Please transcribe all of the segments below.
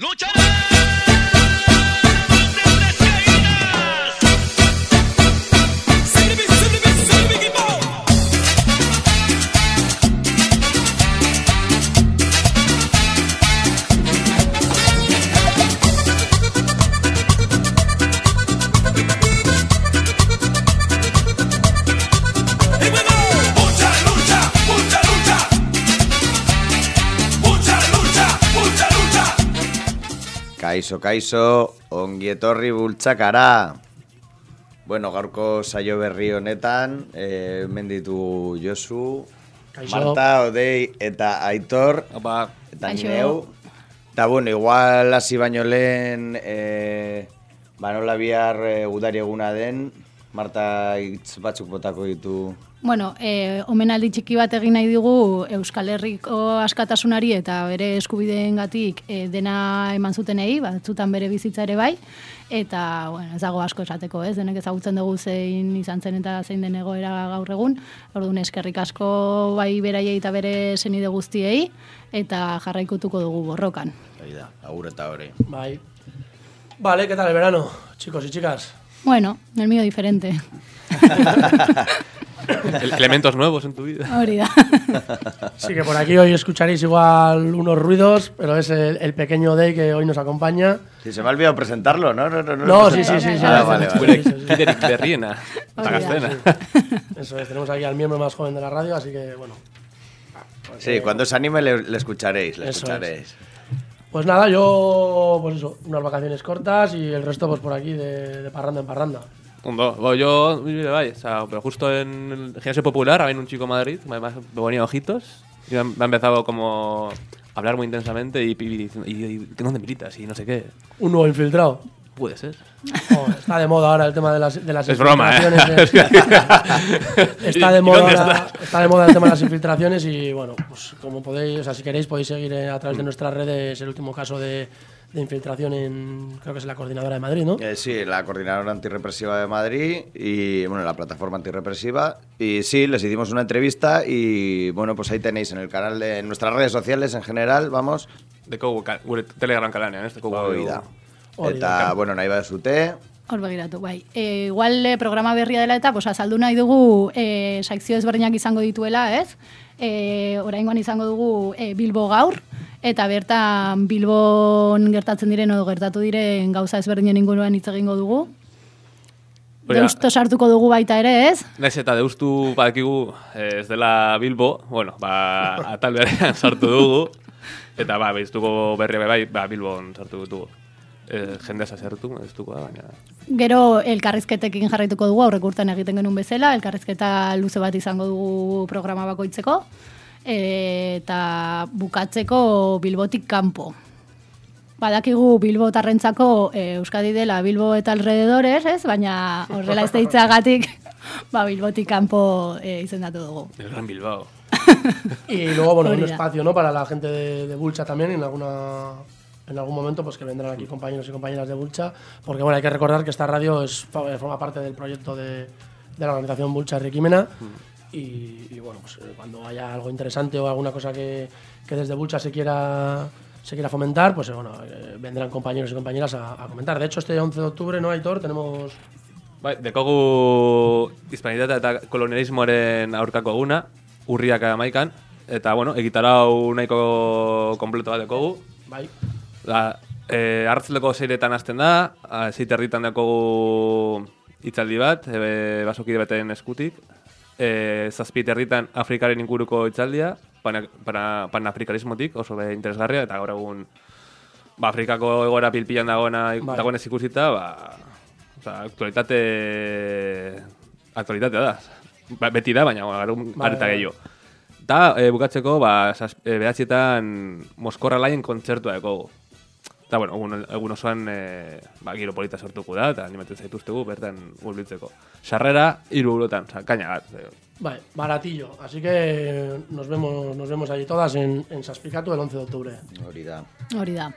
Mucha Kaixo, kaixo, ongi etorri bultzakara. Bueno, gaurko saio berri honetan, eh, hemen ditu Josu, Kaixo. Marta, Odei eta Aitor, Opa, eta Kaixo. ni neu. Eta bueno, igual hasi baino lehen, eh, ba nola bihar eh, udari eguna den, Marta hitz batzuk botako ditu. Bueno, e, omenaldi txiki bat egin nahi digu Euskal Herriko askatasunari eta bere eskubideengatik e, dena eman zutenei, batzutan bere bizitza ere bai, eta bueno, ez dago asko esateko, ez? Denek ezagutzen dugu zein izan zen eta zein den egoera gaur egun. Orduan eskerrik asko bai beraiei eta bere senide guztiei eta jarraikutuko dugu borrokan. Hori da, agur eta hori. Bye. Vale, ¿qué tal el verano, chicos y chicas? Bueno, el mío diferente. ele- elementos nuevos en tu vida. Hori da. Sí, que por aquí hoy escucharéis igual unos ruidos, pero es el, el pequeño Day que hoy nos acompaña. Sí, se me ha olvidado presentarlo, ¿no? No, no, no, No, sí, sí, sí, sí. Ah, sí, vale, vale. Hori da. Tagaztena. Eso es, tenemos aquí al miembro más joven de la radio, así que bueno. Sí, cuando os anime le, le escucharéis, le escucharéis. Pues nada, yo, pues eso, unas vacaciones cortas y el resto pues por aquí de, de parranda en parranda. Ondo, bo, yo, bai, o sea, pero justo en el gimnasio popular había un chico en Madrid, me además me ponía ojitos, y me ha- empezado como a hablar muy intensamente y, y, diciendo, y, y, ¿dónde militas? Y no sé qué. Un nuevo infiltrado. Puede ser. Oh, está de moda ahora el tema de las, de las Es broma, ¿eh? infiltraciones, eh. está, de ¿Y moda ahora- está? de moda el tema de las infiltraciones y bueno, pues como podéis, o sea, si queréis podéis seguir eh, a través de nuestras redes el último caso de, de infiltración en, creo que es la coordinadora de Madrid, ¿no? Eh, sí, la coordinadora antirrepresiva de Madrid y bueno, la plataforma antirrepresiva. Y sí, les hicimos una entrevista y bueno, pues ahí tenéis en el canal de en nuestras redes sociales en general, vamos, De gure Telegram kalanean, ez? De kogu hori Eta, bueno, nahi baduzute, Hor begiratu, bai. E, igual e, programa berria dela eta, pues, azaldu nahi dugu e, saikzio ezberdinak izango dituela, ez? E, oraingoan izango dugu e, Bilbo gaur, eta bertan Bilbon gertatzen diren edo gertatu diren gauza ezberdinen inguruan hitz egingo dugu. Hori da. Deusto sartuko dugu baita ere, ez? Naiz eta deustu badakigu eh, ez dela Bilbo, bueno, ba, atal berean sartu dugu, eta ba, behiztuko berri bai, ba, Bilbon sartu dugu. Eh, jendea sartu, ez da, baina... Gero elkarrizketekin jarraituko dugu, aurrek urtean egiten genuen bezala, elkarrizketa luze bat izango dugu programa bakoitzeko, e, eta bukatzeko Bilbotik kanpo. Badakigu Bilbo tarrentzako e, Euskadi dela Bilbo eta alrededores, ez? Baina horrela ez deitzagatik, ba Bilbotik kanpo e, izendatu dugu. El Gran Bilbao. Y luego, bueno, un Hori da. espacio, ¿no? Para la gente de, de Bulcha también, en alguna en algún momento, pues que vendrán aquí compañeros y compañeras de Bulcha, porque bueno, hay que recordar que esta radio es, forma parte del proyecto de, de la organización Bulcha Riquimena, y, y, bueno, pues eh, cuando haya algo interesante o alguna cosa que, que desde Bulcha se quiera se quiera fomentar, pues eh, bueno, eh, vendrán compañeros y compañeras a, a comentar. De hecho, este 11 de octubre, ¿no, Aitor? Tenemos... Bai, dekogu hispanitatea eta kolonialismoaren aurkako eguna, urriak amaikan, eta, bueno, egitarau nahiko kompleto bat dekogu. Bai, Da, e, hartzleko zeiretan hasten da, a, zeit erditan dekogu hitzaldi bat, e, basokide baten eskutik, e, zazpit erditan Afrikaren inguruko hitzaldia, pana, pana, panafrikanismotik, oso be interesgarria, eta gaur egun ba, Afrikako egoera pilpilan dagoena, Bai. dagoenez ikusita, ba, oza, aktualitate, aktualitatea da. Ba, beti da, baina gaur egun Bai, areta bai. gehiago. Eta e, bukatzeko, ba, e, behatzietan Moskorra laien kontzertua dekogu. Eta, bueno, egun, egun osoan e, ba, giro polita sortuko da, eta animatzen zaituztegu bertan hurbiltzeko. Sarrera, hiru eurotan, oza, kaina bat. e, Vale, baratillo. Así que nos vemos, nos vemos allí todas en, en Saspicatu el 11 de octubre. hori da. Hori da.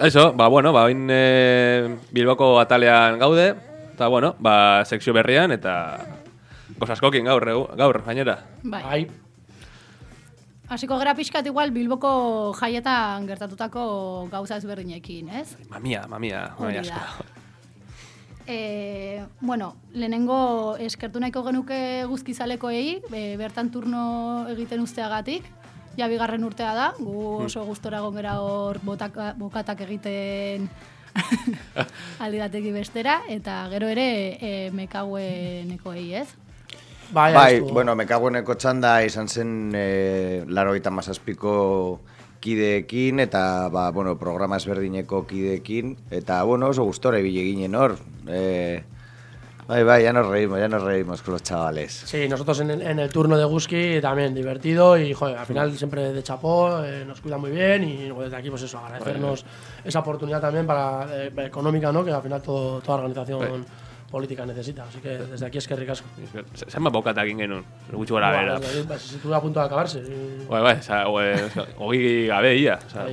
Eso, ba, bueno, ba, oin e, Bilboko atalean gaude, eta, bueno, ba, sekzio berrian, eta gozaskokin gaur, egu- gaur, gainera. Bai. Bai, Hasiko gara pixkat igual Bilboko jaietan gertatutako gauza ezberdinekin, ez? Mamia, mamia, mamia asko. E, bueno, lehenengo eskertu nahiko genuke guzkizalekoei, e, bertan turno egiten usteagatik, ja bigarren urtea da, gu oso gustora egon gera hor botaka, bokatak egiten aldi bateki bestera, eta gero ere e, mekauenekoei, ez? bai, Bai, bueno, mekagueneko txanda izan zen e, laro eta mazazpiko kideekin, eta, ba, bueno, programa ezberdineko kideekin, eta, bueno, oso gustora ibile ginen hor. E, bai, bai, ya nos reímos, ya nos reímos con los chavales. Sí, nosotros en el, en el turno de Guski también divertido y joder, al final siempre de chapó, eh, nos cuida muy bien y bueno, desde aquí pues eso, agradecernos esa oportunidad también para eh, económica, ¿no? Que al final todo, toda organización política necesita. Así que desde aquí es que ricasco. Zenbat bokatak egin genuen, gutxi gora bera. Bueno, aquí, estuve a punto de acabarse. Bai, bai, oza, hogi gabe ia, oza,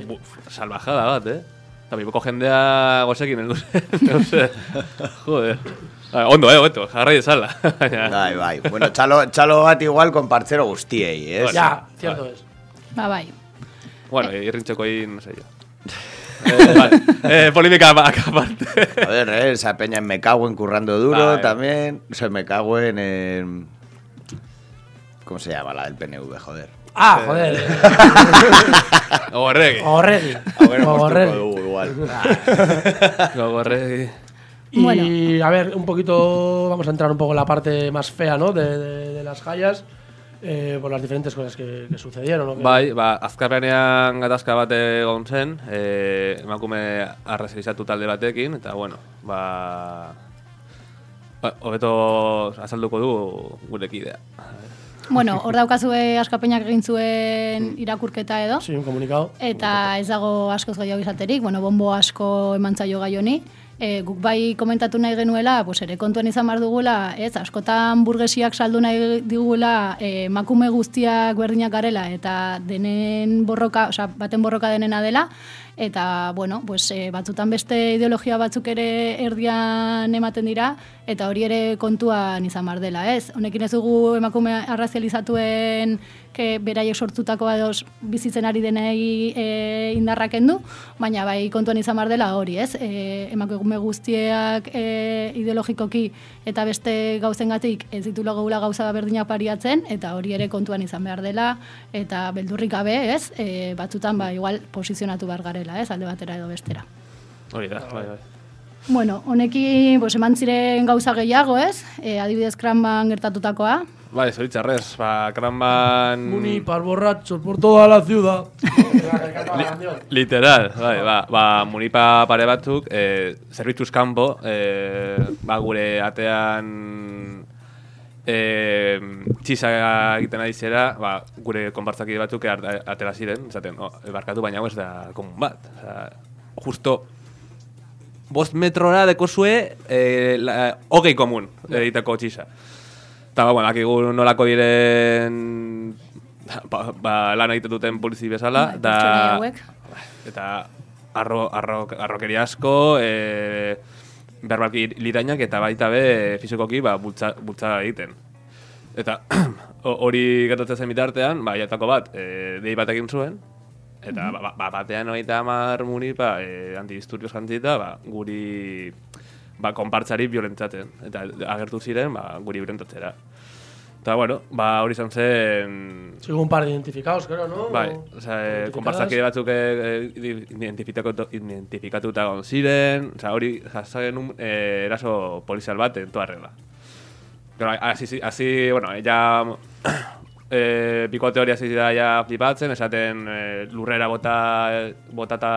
salvajada bat, eh? Eta bilboko jendea gozekin, el no sé, joder. Bai, ondo, eh, hobeto, jarrai. Baina- Bai, bai. Bueno, txalo, txalo bat igual con partzero guztiei, ez? Ya, cierto es. Ba, bai. Bueno, irrintxeko egin, no sé yo. eh, vale. eh, polémica aparte. A ver, eh, esa peña en Me Cago en Currando Duro también. O sea, Me Cago en... en- ¿Cómo se llama la del PNV, joder? Ah, joder. Gogorregi. Gorregi. Haberemos Gorregi. tocado Hugo igual. Gogorregi. Y Bueno. a ver, un poquito, vamos a entrar un poco en la parte más fea, ¿no? De, de- de las jallas, eh, por las diferentes cosas que, que sucedieron. ¿no? Que- Bai, ba, azkarrenean gatazka bat egon zen, e, emakume arrazilizatu talde batekin, eta bueno, ba... ba, Hobeto azalduko du gure kidea. Bueno, hor daukazue askapenak egin zuen irakurketa edo. Sí, un comunicado. Eta ez dago askoz gehiago izaterik, bueno, bombo asko emantzaio gai honi. E, guk bai komentatu nahi genuela, pues ere kontuan izan behar dugula, ez, askotan burgesiak saldu nahi digula e, emakume guztiak berdinak garela eta denen borroka, osea, baten borroka denena dela, eta, bueno, pues, e, batzutan beste ideologia batzuk ere erdian ematen dira, eta hori ere kontuan izan behar dela, ez? Honekin ez dugu emakume arrazializatuen ke beraiek sortutako ados bizitzen ari denei e, indarrak kendu, baina bai kontuan izan behar dela hori, ez? E, emakume guztiak e, ideologikoki eta beste gauzengatik ez ditula gula gauza berdinak pariatzen, eta hori ere kontuan izan behar dela, eta beldurrik gabe, ez? E, batzutan ba, igual posizionatu behar garela, ez? Alde batera edo bestera. Hori da, bai, bai. Bueno, honekin pues, eman ziren gauza gehiago, ez? E, adibidez kranban gertatutakoa. Bai, zoritzarrez, ba, kranban... Muni par borrachos por toda la ciudad. Literal, bai, ba, ba, munipa pare batzuk, e, zerbitzuz kanpo, e, ba, gure atean e, txisa egiten ari zera, ba, gure konpartzaki batzuk atera ziren, zaten, oh, barkatu baina ez da komun bat. Osa, justo bost metrora deko zue e, la, hogei komun egiteko txisa. Eta, ba, bueno, akigu nolako diren ba, ba, lan egiten duten polizi bezala, Bai, da, eta arro, arro, arrokeria asko, e, berbalki litainak eta baita be fizikoki ba, bultza, bultza egiten. Eta ho- hori gertatzen zen bitartean, ba, jatako bat, e, dei bat egin zuen, eta ba, ba, batean hogeita hamar munipa e, antidisturbios jantzita, ba, guri ba, konpartzari violentzaten. Eta agertu ziren, ba, guri violentatzera. Eta, bueno, ba, hori izan zen... Hubo un par de identificados, creo, ¿no? Bai, osea, e, Identificadas. konpartzakide batzuk e, e, identifikatu, identifikatuta egon ziren, osea, hori jasa genuen e, eraso polizial bat en toda regla. Pero así, así, bueno, ya e, bikote hori hasi da ja flipatzen, esaten e, lurrera bota, botata,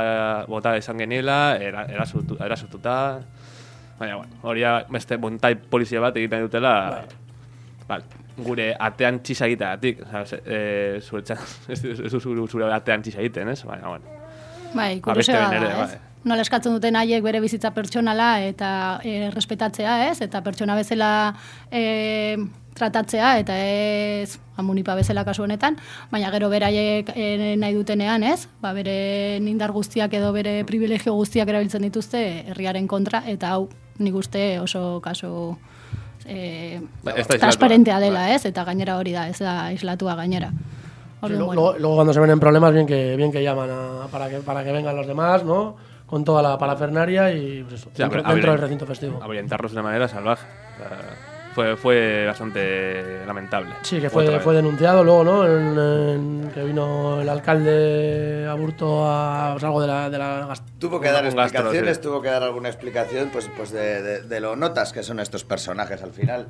bota esan geniela, era, erasutu, erasututa, baina, bueno, hori ja beste bontai polizia bat egiten dutela, Bal, gure atean txisa eh, zure txan, ez, ez, ez, zure, atean txisa egiten, ez? Baina, bueno. Bai, Ba, kuriosoa behin da, ere, ez? bai. nola eskatzen duten haiek bere bizitza pertsonala eta e, respetatzea, ez? Eta pertsona bezala e, tratatzea eta ez amunipa bezala kasu honetan, baina gero beraiek e, nahi dutenean, ez? Ba, bere indar guztiak edo bere privilegio guztiak erabiltzen dituzte herriaren kontra eta hau nik uste oso kasu e, islatua. transparentea dela, ez? Eta gainera hori da, ez da aislatua gainera. Sí, Orduan, lo- bueno. luego, luego cuando se ven en problemas, bien que, bien que llaman a- para, que, para que vengan los demás, ¿no? Con toda la parafernaria y pues eso, Sí, dentro, ver, del recinto festivo. Ahuyentarlos de una manera salvaje. O sea, fue, fue bastante lamentable. Sí, que fue, fue denunciado luego, ¿no? En, en- que vino el alcalde Aburto a pues, algo de la, de la Tuvo que dar Un gastro, explicaciones, sí. tuvo que dar alguna explicación, pues, pues de, de- de lo notas que son estos personajes al final.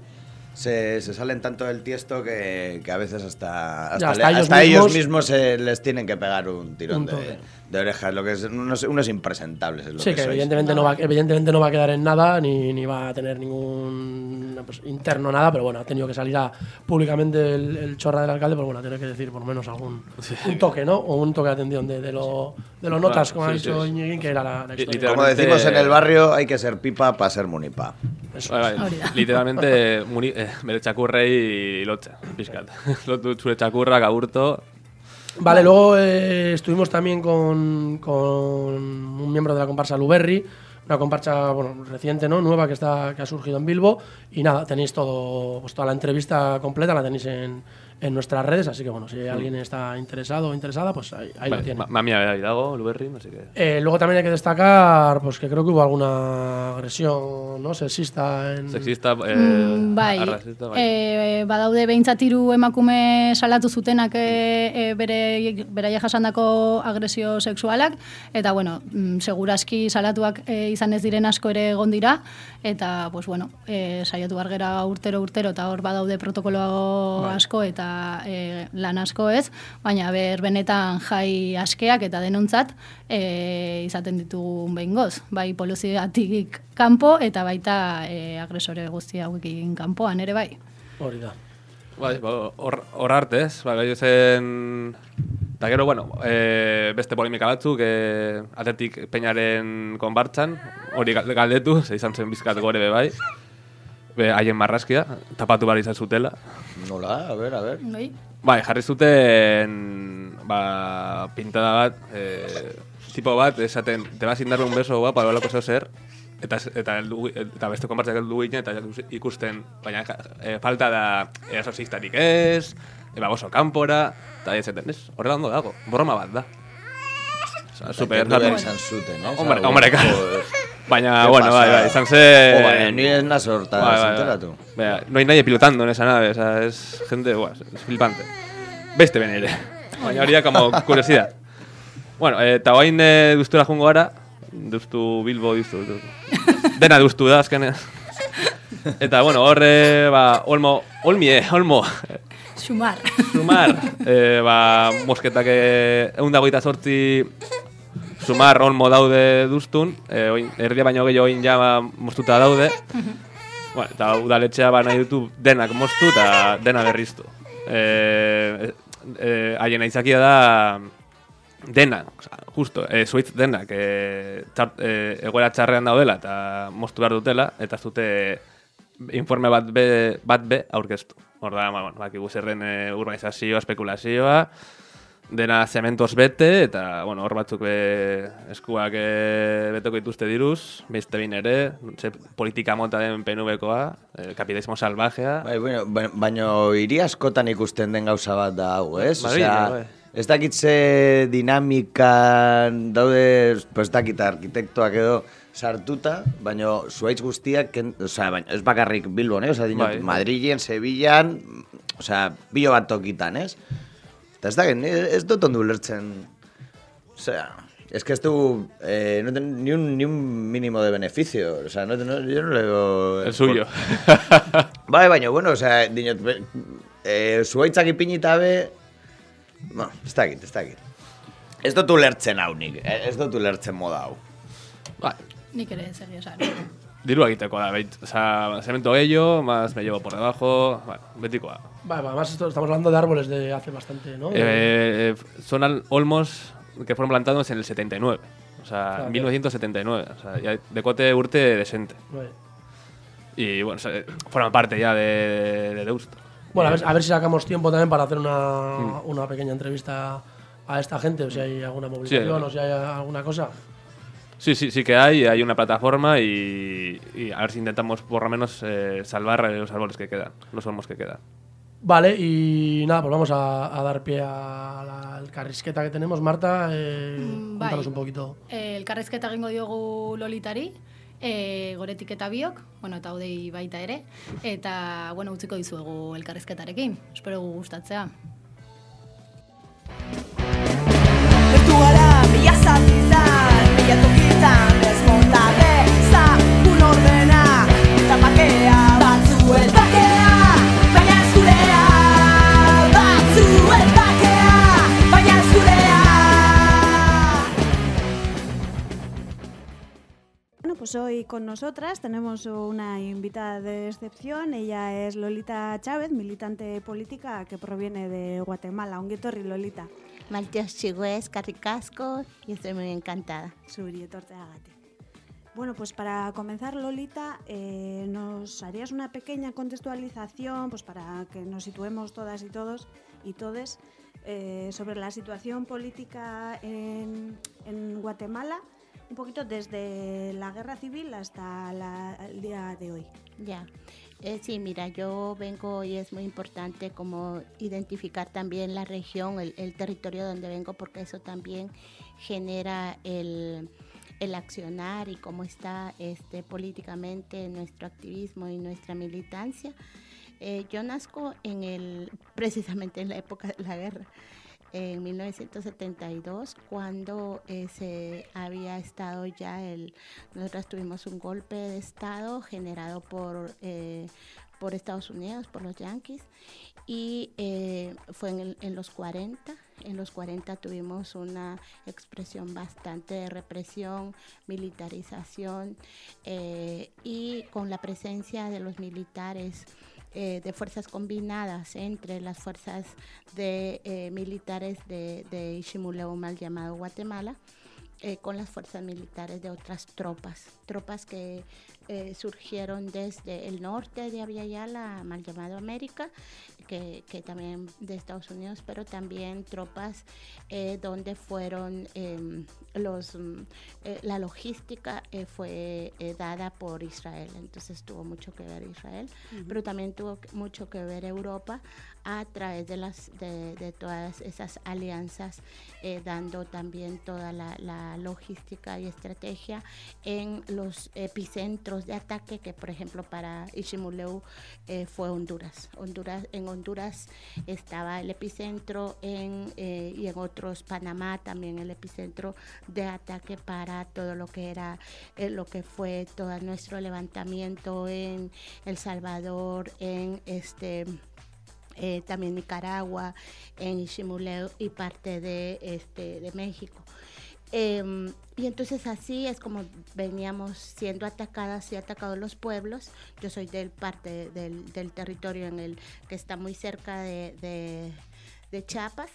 Se, se salen tanto del tiesto que, que a veces hasta, hasta, hasta le- ellos hasta ellos mismos- mismos se les tienen que pegar un tirón Un de. De orejas, lo que es unos, unos impresentables. Es lo Sí, que evidentemente no, va, evidentemente no va a quedar en nada, ni, ni va a tener ningún pues, interno nada, pero bueno, ha tenido que salir a, públicamente el, el chorra del alcalde, pues bueno, tiene que decir por lo menos algún un toque, ¿no? O un toque de atención de, de lo, de lo notas, como ha Sí, dicho sí. Iñiguín, que era la, la Y- historia. Como decimos en el barrio, hay que ser pipa para ser munipa. Eso. Hori da. literalmente muni, eh, lotxa, pixkat. Lotu zure txakurrak aburto. Vale, luego eh, estuvimos también con, con un miembro de la comparsa Luberri, una comparsa bueno, reciente, ¿no? nueva que está que ha surgido en Bilbo. Y nada, tenéis todo, pues toda la entrevista completa, la tenéis en, en nuestras redes, así que bueno, si alguien está interesado o interesada, pues ahí, ahí lo Bai, tiene. ma- mamia bera dago, Luberrin, así que... Eh, luego también hay que destacar pues que creo que hubo alguna agresión ¿no? sexista en... Sexista, eh, Mm, bai, arrazista, bai. e, badaude behintzat hiru emakume salatu zutenak e, e, bere, beraia jasandako agresio sexualak, eta bueno, mm, segurazki salatuak e, izan ez diren asko ere egon dira, eta pues bueno, e, saiatu bargera urtero urtero, eta hor badaude protokolo asko eta e, lan asko ez, baina ber benetan jai askeak eta denontzat e, izaten ditugu behingoz, bai poluziatik kanpo eta baita e, agresore guzti hauekin kanpoan ere bai. Hori da. Bai, ba, hor hor arte, ez? Ba, gai zen... Eta gero, bueno, e, beste polemika batzuk, e, atletik peñaren konbartzan, hori gal- galdetu, ze izan zen bizkat gore be bai. Be, haien marraskia, tapatu behar izan zutela. Nola, a ver, a ver. Bai? Bai, jarri zuten ba, pintada bat, e, tipo bat, esaten, te vas sin darme un beso, guapa, holako zeo zer, eta, eta, heldu- eta beste konbartzak heldu ginen, eta ikusten, baina e, falta da erasosistarik ez, eba oso kanpora, eta ez, horrela ondo dago, broma bat da. Osa, super, izan zuten, eh? Hombre, hombre. Baina, bueno, bai, bai, izan zen... Jo, bai, ni ez naz horta, Bai, bai, bai. enteratu. Vea, no hay nadie pilotando en esa nave, o sea, es gente, buah, es flipante. Beste ben ere. Baina hori da como curiosidad. Bueno, eh, eta oain eh, duztura jungo gara, duztu Bilbo duztu, duztu. Dena duztu da, azkenean. Eta, bueno, horre, ba, olmo, olmie, olmo, Xumar. sumar, eh, ba, mosketak eh, egun dagoita sortzi sumar olmo daude duztun, eh, oin, erdia baino gehiago oin ja ba, moztuta daude. bueno, eta udaletxea ba nahi dutu denak moztu eta dena berriztu. Eh, eh, haien aitzakia da dena, oza, justo, eh, zuitz denak eh, txar, eh, egoera txarrean daudela eta moztu behar dutela, eta ez dute informe bat be, bat be aurkeztu. Hor da, ba, bueno, bakigu zerren eh, urbanizazioa, spekulazioa, dena zementoz bete, eta, bueno, hor batzuk be, eskuak e, beteko dituzte diruz, beste bin ere, ze politika mota den PNV-koa, e, kapitalismo salvajea. Bai, bueno, ba- baino hiri askotan ikusten den gauza bat da hau, ez? Madrilen, Osea, bai. ez dakit ze dinamikan daude, pues ez dakit arkitektoak edo sartuta, baino zuaitz guztiak, ken, osea, baina ez bakarrik Bilbon, eh? Osea, dinot, Bai. Madrilen, Sevillan, osea, bilo bat tokitan, ez? Eta ez ni ez dut ondo ulertzen, osea, es que ez du, eh, no ten, ni, un, ni un mínimo de beneficio, o sea, no, no, yo no le veo... El suyo. Bai, baina, bueno, osea, dinot, be- eh, zuaitzak ipinita be, bueno, ez dakit, ez dakit. Ez dut ulertzen hau nik, eh, ez dut ulertzen moda hau. Bai, Nik ere egia esan. diru egiteko da, bait, o sea, cemento ello, más me llevo por debajo, bueno, betikoa. Vale, además esto, estamos hablando de árboles de hace bastante, ¿no? Eh, eh, son al- olmos que fueron plantados en el 79. O sea, Claro. 1979. O sea, ya decote urte decente. Y bueno, o sea, forma parte ya de, de Deusto. Bueno, a ver, a ver si sacamos tiempo también para hacer una, Mm. una pequeña entrevista a esta gente, o si hay alguna movilización Sí. o si hay alguna cosa. Sí, sí, sí que hay, hay una plataforma y, y a ver si intentamos por lo menos eh, salvar los árboles que quedan, los olmos que quedan. Vale, y nada, pues vamos a, a dar pie a la al carrisqueta que tenemos. Marta, eh, Mm, cuéntanos bai. un poquito. Eh, elkarrezketa egingo diogu lolitari, e, goretik eta biok, bueno, eta hodei baita ere, eta, bueno, utziko dizuegu elkarrezketarekin, espero gu gustatzea. Gertu gara mila zatitan, mila tokitan pues hoy con nosotras tenemos una invitada de excepción. Ella es Lolita Chávez, militante política que proviene de Guatemala. Un guitorri, Lolita. Malteos Chigüez, Carricasco, y estoy muy encantada. Zuri etortzeagatik. Bueno, pues para comenzar, Lolita, eh, nos harías una pequeña contextualización pues para que nos situemos todas y todos y todes eh, sobre la situación política en, Guatemala, un poquito desde la guerra civil hasta la- el día de hoy. Ya. Eh, sí, mira, yo vengo y es muy importante como identificar también la región, el territorio donde vengo, porque eso también genera el, el accionar y cómo está este, políticamente nuestro activismo y nuestra militancia. Eh, yo nazco en el, precisamente en la época de la guerra, en 1972, cuando eh, se había estado ya el, nosotros tuvimos un golpe de estado generado por, eh, por Estados Unidos, por los yanquis, y eh, fue en, el- en los 40. En los 40 tuvimos una expresión bastante de represión, militarización eh, y con la presencia de los militares eh, de fuerzas combinadas entre las fuerzas de eh, militares de, de Ishimuleu, mal llamado Guatemala, con las fuerzas militares de otras tropas, tropas que surgieron desde el norte de Aviala, mal llamado América, que, que también de Estados Unidos, pero también tropas eh, donde fueron em, los mm, eh, la logística eh, fue eh, dada por Israel, entonces tuvo mucho que ver Israel, pero también tuvo mucho que ver Europa a través de las de, de todas esas alianzas, dando también toda la, la logística y estrategia en los epicentros de ataque que, por ejemplo, para Ishimuleu eh, fue Honduras. Honduras. En Honduras estaba el epicentro en, eh, y en otros, Panamá también el epicentro de ataque para todo lo que era, eh, lo que fue todo nuestro levantamiento en El Salvador, en este eh, también Nicaragua, en Ishimuleu y parte de, este, de México. Em, y entonces así es como veníamos siendo atacadas y atacados los pueblos. Yo soy del parte del, del territorio en el que está muy cerca de, de, de Chiapas.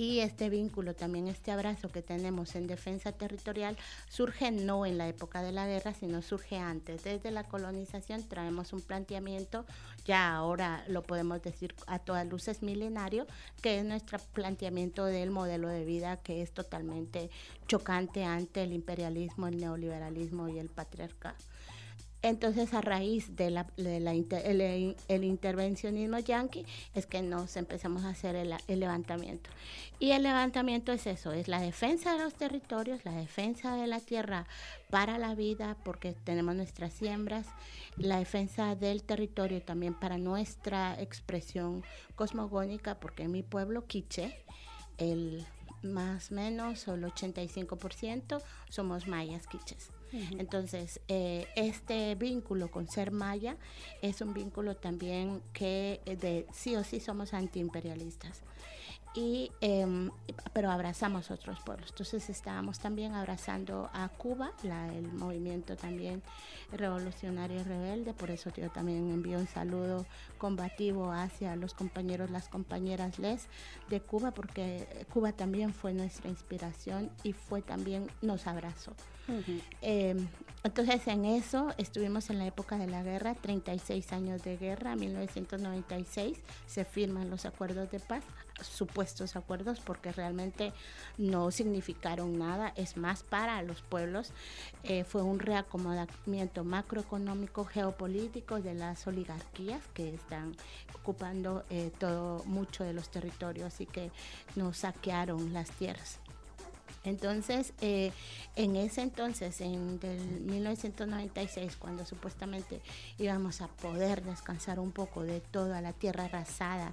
Y este vínculo, también este abrazo que tenemos en defensa territorial, surge no en la época de la guerra, sino surge antes. Desde la colonización traemos un planteamiento, ya ahora lo podemos decir a todas luces milenario, que es nuestro planteamiento del modelo de vida que es totalmente chocante ante el imperialismo, el neoliberalismo y el patriarcado. Entonces, a raíz de la, de la el, el intervencionismo yanqui, es que nos empezamos a hacer el, el levantamiento. Y el levantamiento es eso, es la defensa de los territorios, la defensa de la tierra para la vida, porque tenemos nuestras siembras, la defensa del territorio también para nuestra expresión cosmogónica, porque en mi pueblo, Quiche, el más o menos, o el 85% somos mayas quiches. Entonces, eh, este vínculo con ser maya es un vínculo también que eh, de sí o sí somos antiimperialistas. y em, pero abrazamos otros pueblos. Entonces estábamos también abrazando a Cuba la, el movimiento también revolucionario y rebelde. Por eso yo también envío un saludo combativo hacia los compañeros las compañeras les de Cuba porque Cuba también fue nuestra inspiración y fue también nos abrazó eh, entonces en eso estuvimos en la época de la guerra, 36 años de guerra, 1996 se firman los acuerdos de paz, supuestos acuerdos porque realmente no significaron nada, es más para los pueblos, eh, fue un reacomodamiento macroeconómico, geopolítico de las oligarquías que están ocupando eh, todo mucho de los territorios y que nos saquearon las tierras. Entonces, eh, en ese entonces, en del 1996, cuando supuestamente íbamos a poder descansar un poco de toda la tierra arrasada,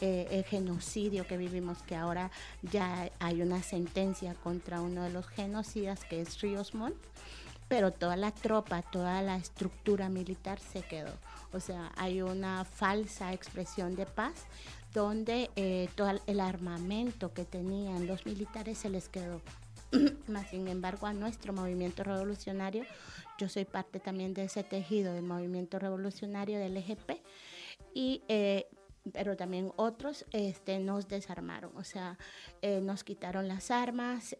eh, el genocidio que vivimos, que ahora ya hay una sentencia contra uno de los genocidas, que es Ríos Montt, pero toda la tropa, toda la estructura militar se quedó. O sea, hay una falsa expresión de paz donde eh, todo el armamento que tenían los militares se les quedó. Más sin embargo, a nuestro movimiento revolucionario, yo soy parte también de ese tejido del movimiento revolucionario del EGP, y, eh, pero también otros este, nos desarmaron, o sea, eh, nos quitaron las armas,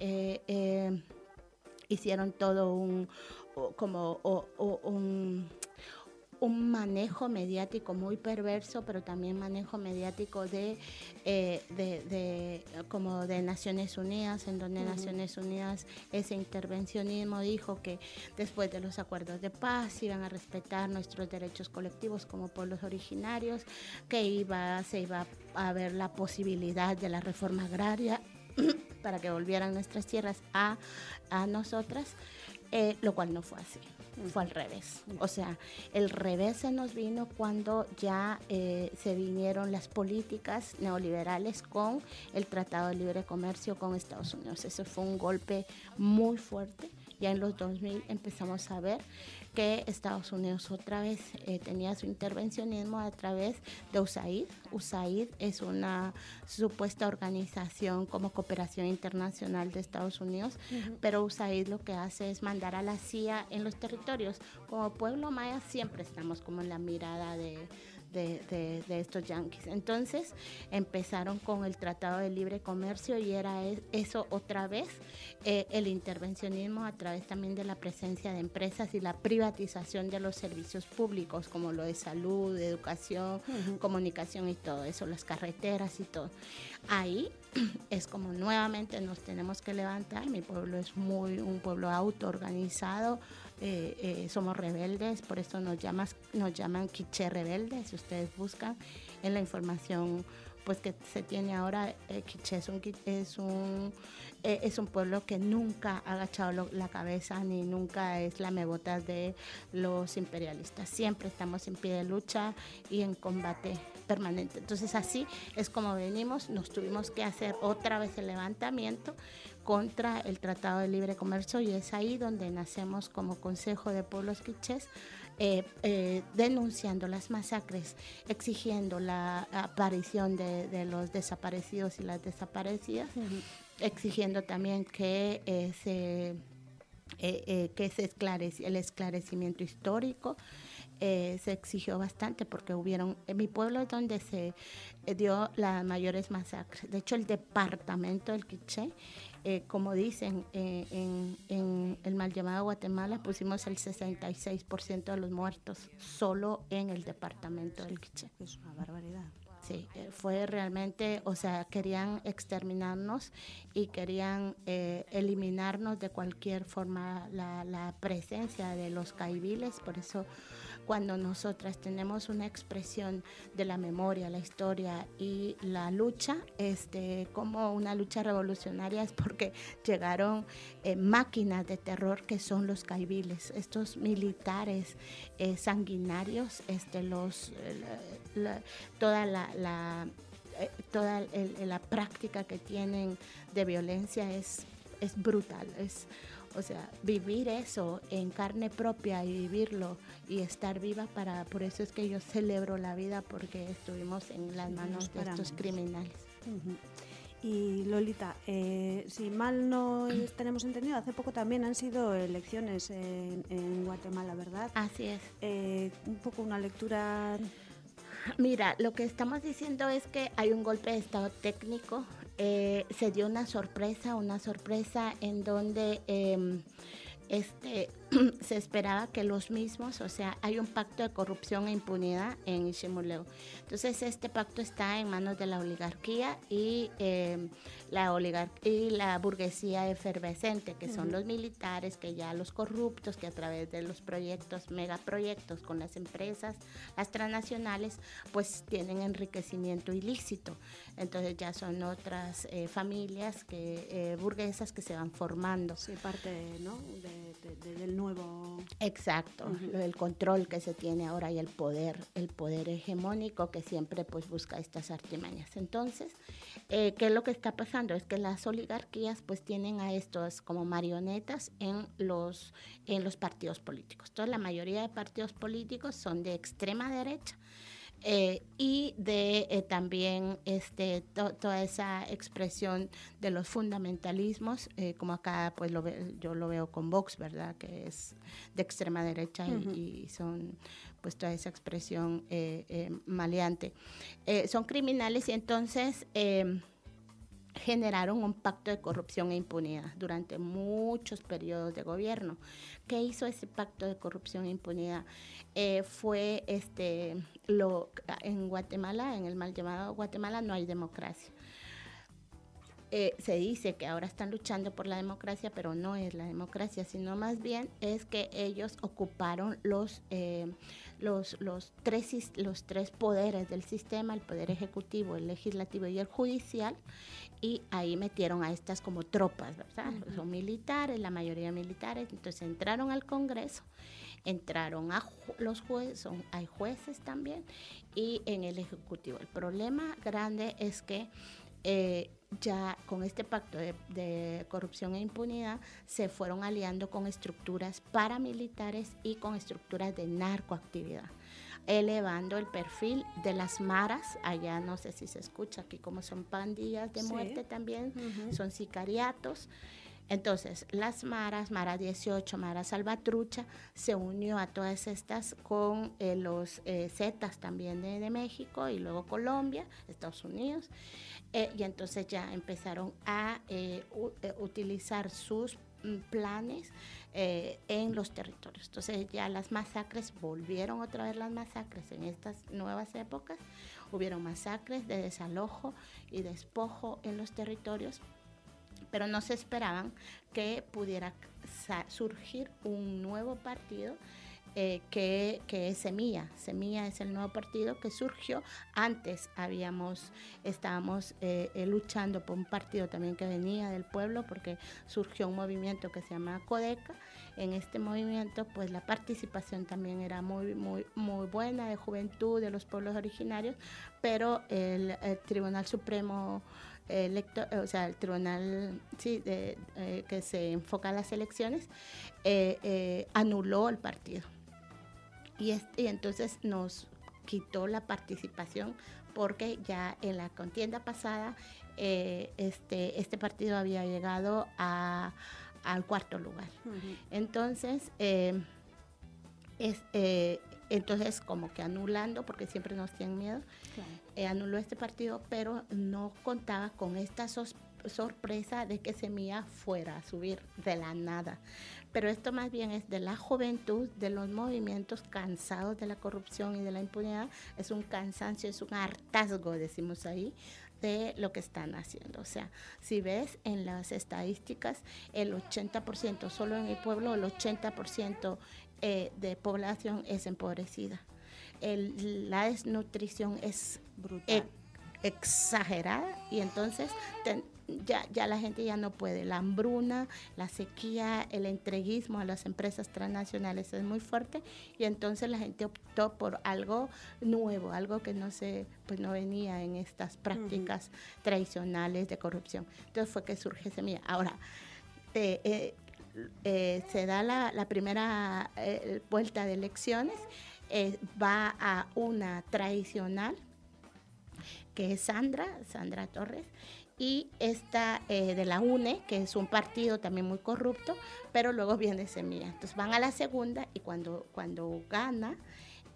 hicieron todo un, como un un manejo mediático muy perverso, pero también manejo mediático de, eh, de, como de Naciones Unidas, en donde Naciones Unidas ese intervencionismo dijo que después de los acuerdos de paz iban a respetar nuestros derechos colectivos como pueblos originarios, que iba, se iba a ver la posibilidad de la reforma agraria para que volvieran nuestras tierras a, a nosotras, eh, lo cual no fue así fue al revés. O sea, el revés se nos vino cuando ya eh, se vinieron las políticas neoliberales con el Tratado de Libre Comercio con Estados Unidos. Eso fue un golpe muy fuerte. Ya en los 2000 empezamos a ver que Estados Unidos otra vez eh, tenía su intervencionismo a través de USAID. USAID es una supuesta organización como cooperación internacional de Estados Unidos, pero USAID lo que hace es mandar a la CIA en los territorios. Como pueblo maya siempre estamos como en la mirada de, de, estos yanquis. Entonces empezaron con el Tratado de Libre Comercio y era eso otra vez, eh, el intervencionismo a través también de la presencia de empresas y la privatización de los servicios públicos como lo de salud, educación, comunicación y todo eso, las carreteras y todo. Ahí es como nuevamente nos tenemos que levantar. Mi pueblo es muy un pueblo autoorganizado, eh, eh, somos rebeldes, por eso nos, llamas, nos llaman quiche rebeldes. Si ustedes buscan en la información pues que se tiene ahora, eh, Quiché es un, es, un, eh, es un pueblo que nunca ha agachado la cabeza ni nunca es la mebota de los imperialistas. Siempre estamos en pie de lucha y en combate permanente. Entonces así es como venimos, nos tuvimos que hacer otra vez el levantamiento contra el Tratado de Libre Comercio y es ahí donde nacemos como Consejo de Pueblos Quichés eh, eh, denunciando las masacres, exigiendo la aparición de, los desaparecidos y las desaparecidas, exigiendo también que eh, se que se esclarece, el esclarecimiento histórico se exigió bastante porque hubieron en mi pueblo es donde se dio las mayores masacres. De hecho, el departamento del Quiché eh, como dicen, eh, en, el mal llamado Guatemala pusimos el 66% de los muertos solo en el departamento del Quiché. Es una barbaridad. Sí, eh, fue realmente, o sea, querían exterminarnos y querían eliminarnos de cualquier forma la, la presencia de los caibiles, por eso cuando nosotras tenemos una expresión de la memoria, la historia y la lucha, este, como una lucha revolucionaria, es porque llegaron eh, máquinas de terror que son los caibiles, estos militares eh, sanguinarios, este, los, eh, toda la, toda la práctica que tienen de violencia es, es brutal, es o sea, vivir eso en carne propia y vivirlo y estar viva para, por eso es que yo celebro la vida porque estuvimos en las manos de estos criminales. Y Lolita, eh, si mal no tenemos entendido, hace poco también han sido elecciones en, en Guatemala, ¿verdad? Así es. Eh, un poco una lectura. Mira, lo que estamos diciendo es que hay un golpe de estado técnico. Eh, se dio una sorpresa, una sorpresa en donde em, este, se esperaba que los mismos, o sea, hay un pacto de corrupción e impunidad en Ishimuleu. Entonces, este pacto está en manos de la oligarquía y, em, la, oligar y la burguesía efervescente, que son los militares, que ya los corruptos, que a través de los proyectos, megaproyectos con las empresas, las transnacionales, pues tienen enriquecimiento ilícito. Entonces ya son otras eh, familias que, eh, burguesas que se van formando. Sí, parte ¿no? de- de- de- del nuevo. Exacto, del control que se tiene ahora y el poder, el poder hegemónico que siempre pues busca estas artimañas. Entonces, eh, ¿qué es lo que está pasando? Es que las oligarquías pues tienen a estos como marionetas en los, en los partidos políticos. Entonces, la mayoría de partidos políticos son de extrema derecha. Eh, y de eh, también este to- toda esa expresión de los fundamentalismos eh, como acá pues lo ve- yo lo veo con Vox verdad que es de extrema derecha y, y son pues toda esa expresión maleante. Son criminales y entonces eh, generaron un pacto de corrupción e impunidad durante muchos periodos de gobierno. ¿Qué hizo ese pacto de corrupción e impunidad? Eh, fue este lo en Guatemala, en el mal llamado Guatemala, no hay democracia. Eh, se dice que ahora están luchando por la democracia, pero no es la democracia, sino más bien es que ellos ocuparon los, eh, los, los, tres, los tres poderes del sistema, el poder ejecutivo, el legislativo y el judicial, y ahí metieron a estas como tropas, ¿verdad? Son militares, la mayoría militares, entonces entraron al Congreso, entraron a ju- los jueces, son, hay jueces también, y en el Ejecutivo. El problema grande es que eh, ya con este pacto de, de corrupción e impunidad se fueron aliando con estructuras paramilitares y con estructuras de narcoactividad, elevando el perfil de las maras, allá no sé si se escucha aquí como son pandillas de Sí. muerte también, son sicariatos. Entonces, las Maras, Mara 18, Mara Salvatrucha, se unió a todas estas con eh, los eh, Zetas también de, México y luego Colombia, Estados Unidos. Eh, y entonces ya empezaron a eh, utilizar sus mm, planes en los territorios. Entonces ya las masacres, volvieron otra vez las masacres en estas nuevas épocas. Hubieron masacres de desalojo y despojo en los territorios pero no se esperaban que pudiera surgir un nuevo partido eh, que, que es Semilla. Semilla es el nuevo partido que surgió. Antes habíamos, estábamos eh, eh, luchando por un partido también que venía del pueblo porque surgió un movimiento que se llama Codeca. En este movimiento pues la participación también era muy, muy, muy buena de juventud de los pueblos originarios, pero el Tribunal Supremo electo, o sea, el tribunal sí, de, eh, que se enfoca a las elecciones, eh, eh, anuló el partido. Y, es- y entonces nos quitó la participación porque ya en la contienda pasada eh, este, este partido había llegado a- al cuarto lugar. Entonces, eh, es, eh, entonces como que anulando, porque siempre nos tienen miedo, eh, anuló este partido, pero no contaba con esta sorpresa de que Semilla fuera a subir de la nada. Pero esto más bien es de la juventud, de los movimientos cansados de la corrupción y de la impunidad. Es un cansancio, es un hartazgo, decimos ahí, de lo que están haciendo. O sea, si ves en las estadísticas, el 80%, solo en el pueblo, el 80% eh, de población es empobrecida. El- la desnutrición es Brutal. e- exagerada y entonces ten- ya, ya la gente ya no puede. La hambruna, la sequía, el entreguismo a las empresas transnacionales es muy fuerte y entonces la gente optó por algo nuevo, algo que no se, pues no venía en estas prácticas tradicionales de corrupción. Entonces fue que surge Semilla. Ahora, eh, eh, eh, se da la, la primera eh, vuelta de elecciones, eh, va a una tradicional que es Sandra, Sandra Torres, y está eh, de la UNE, que es un partido también muy corrupto, pero luego viene Semilla. Entonces van a la segunda y cuando, cuando gana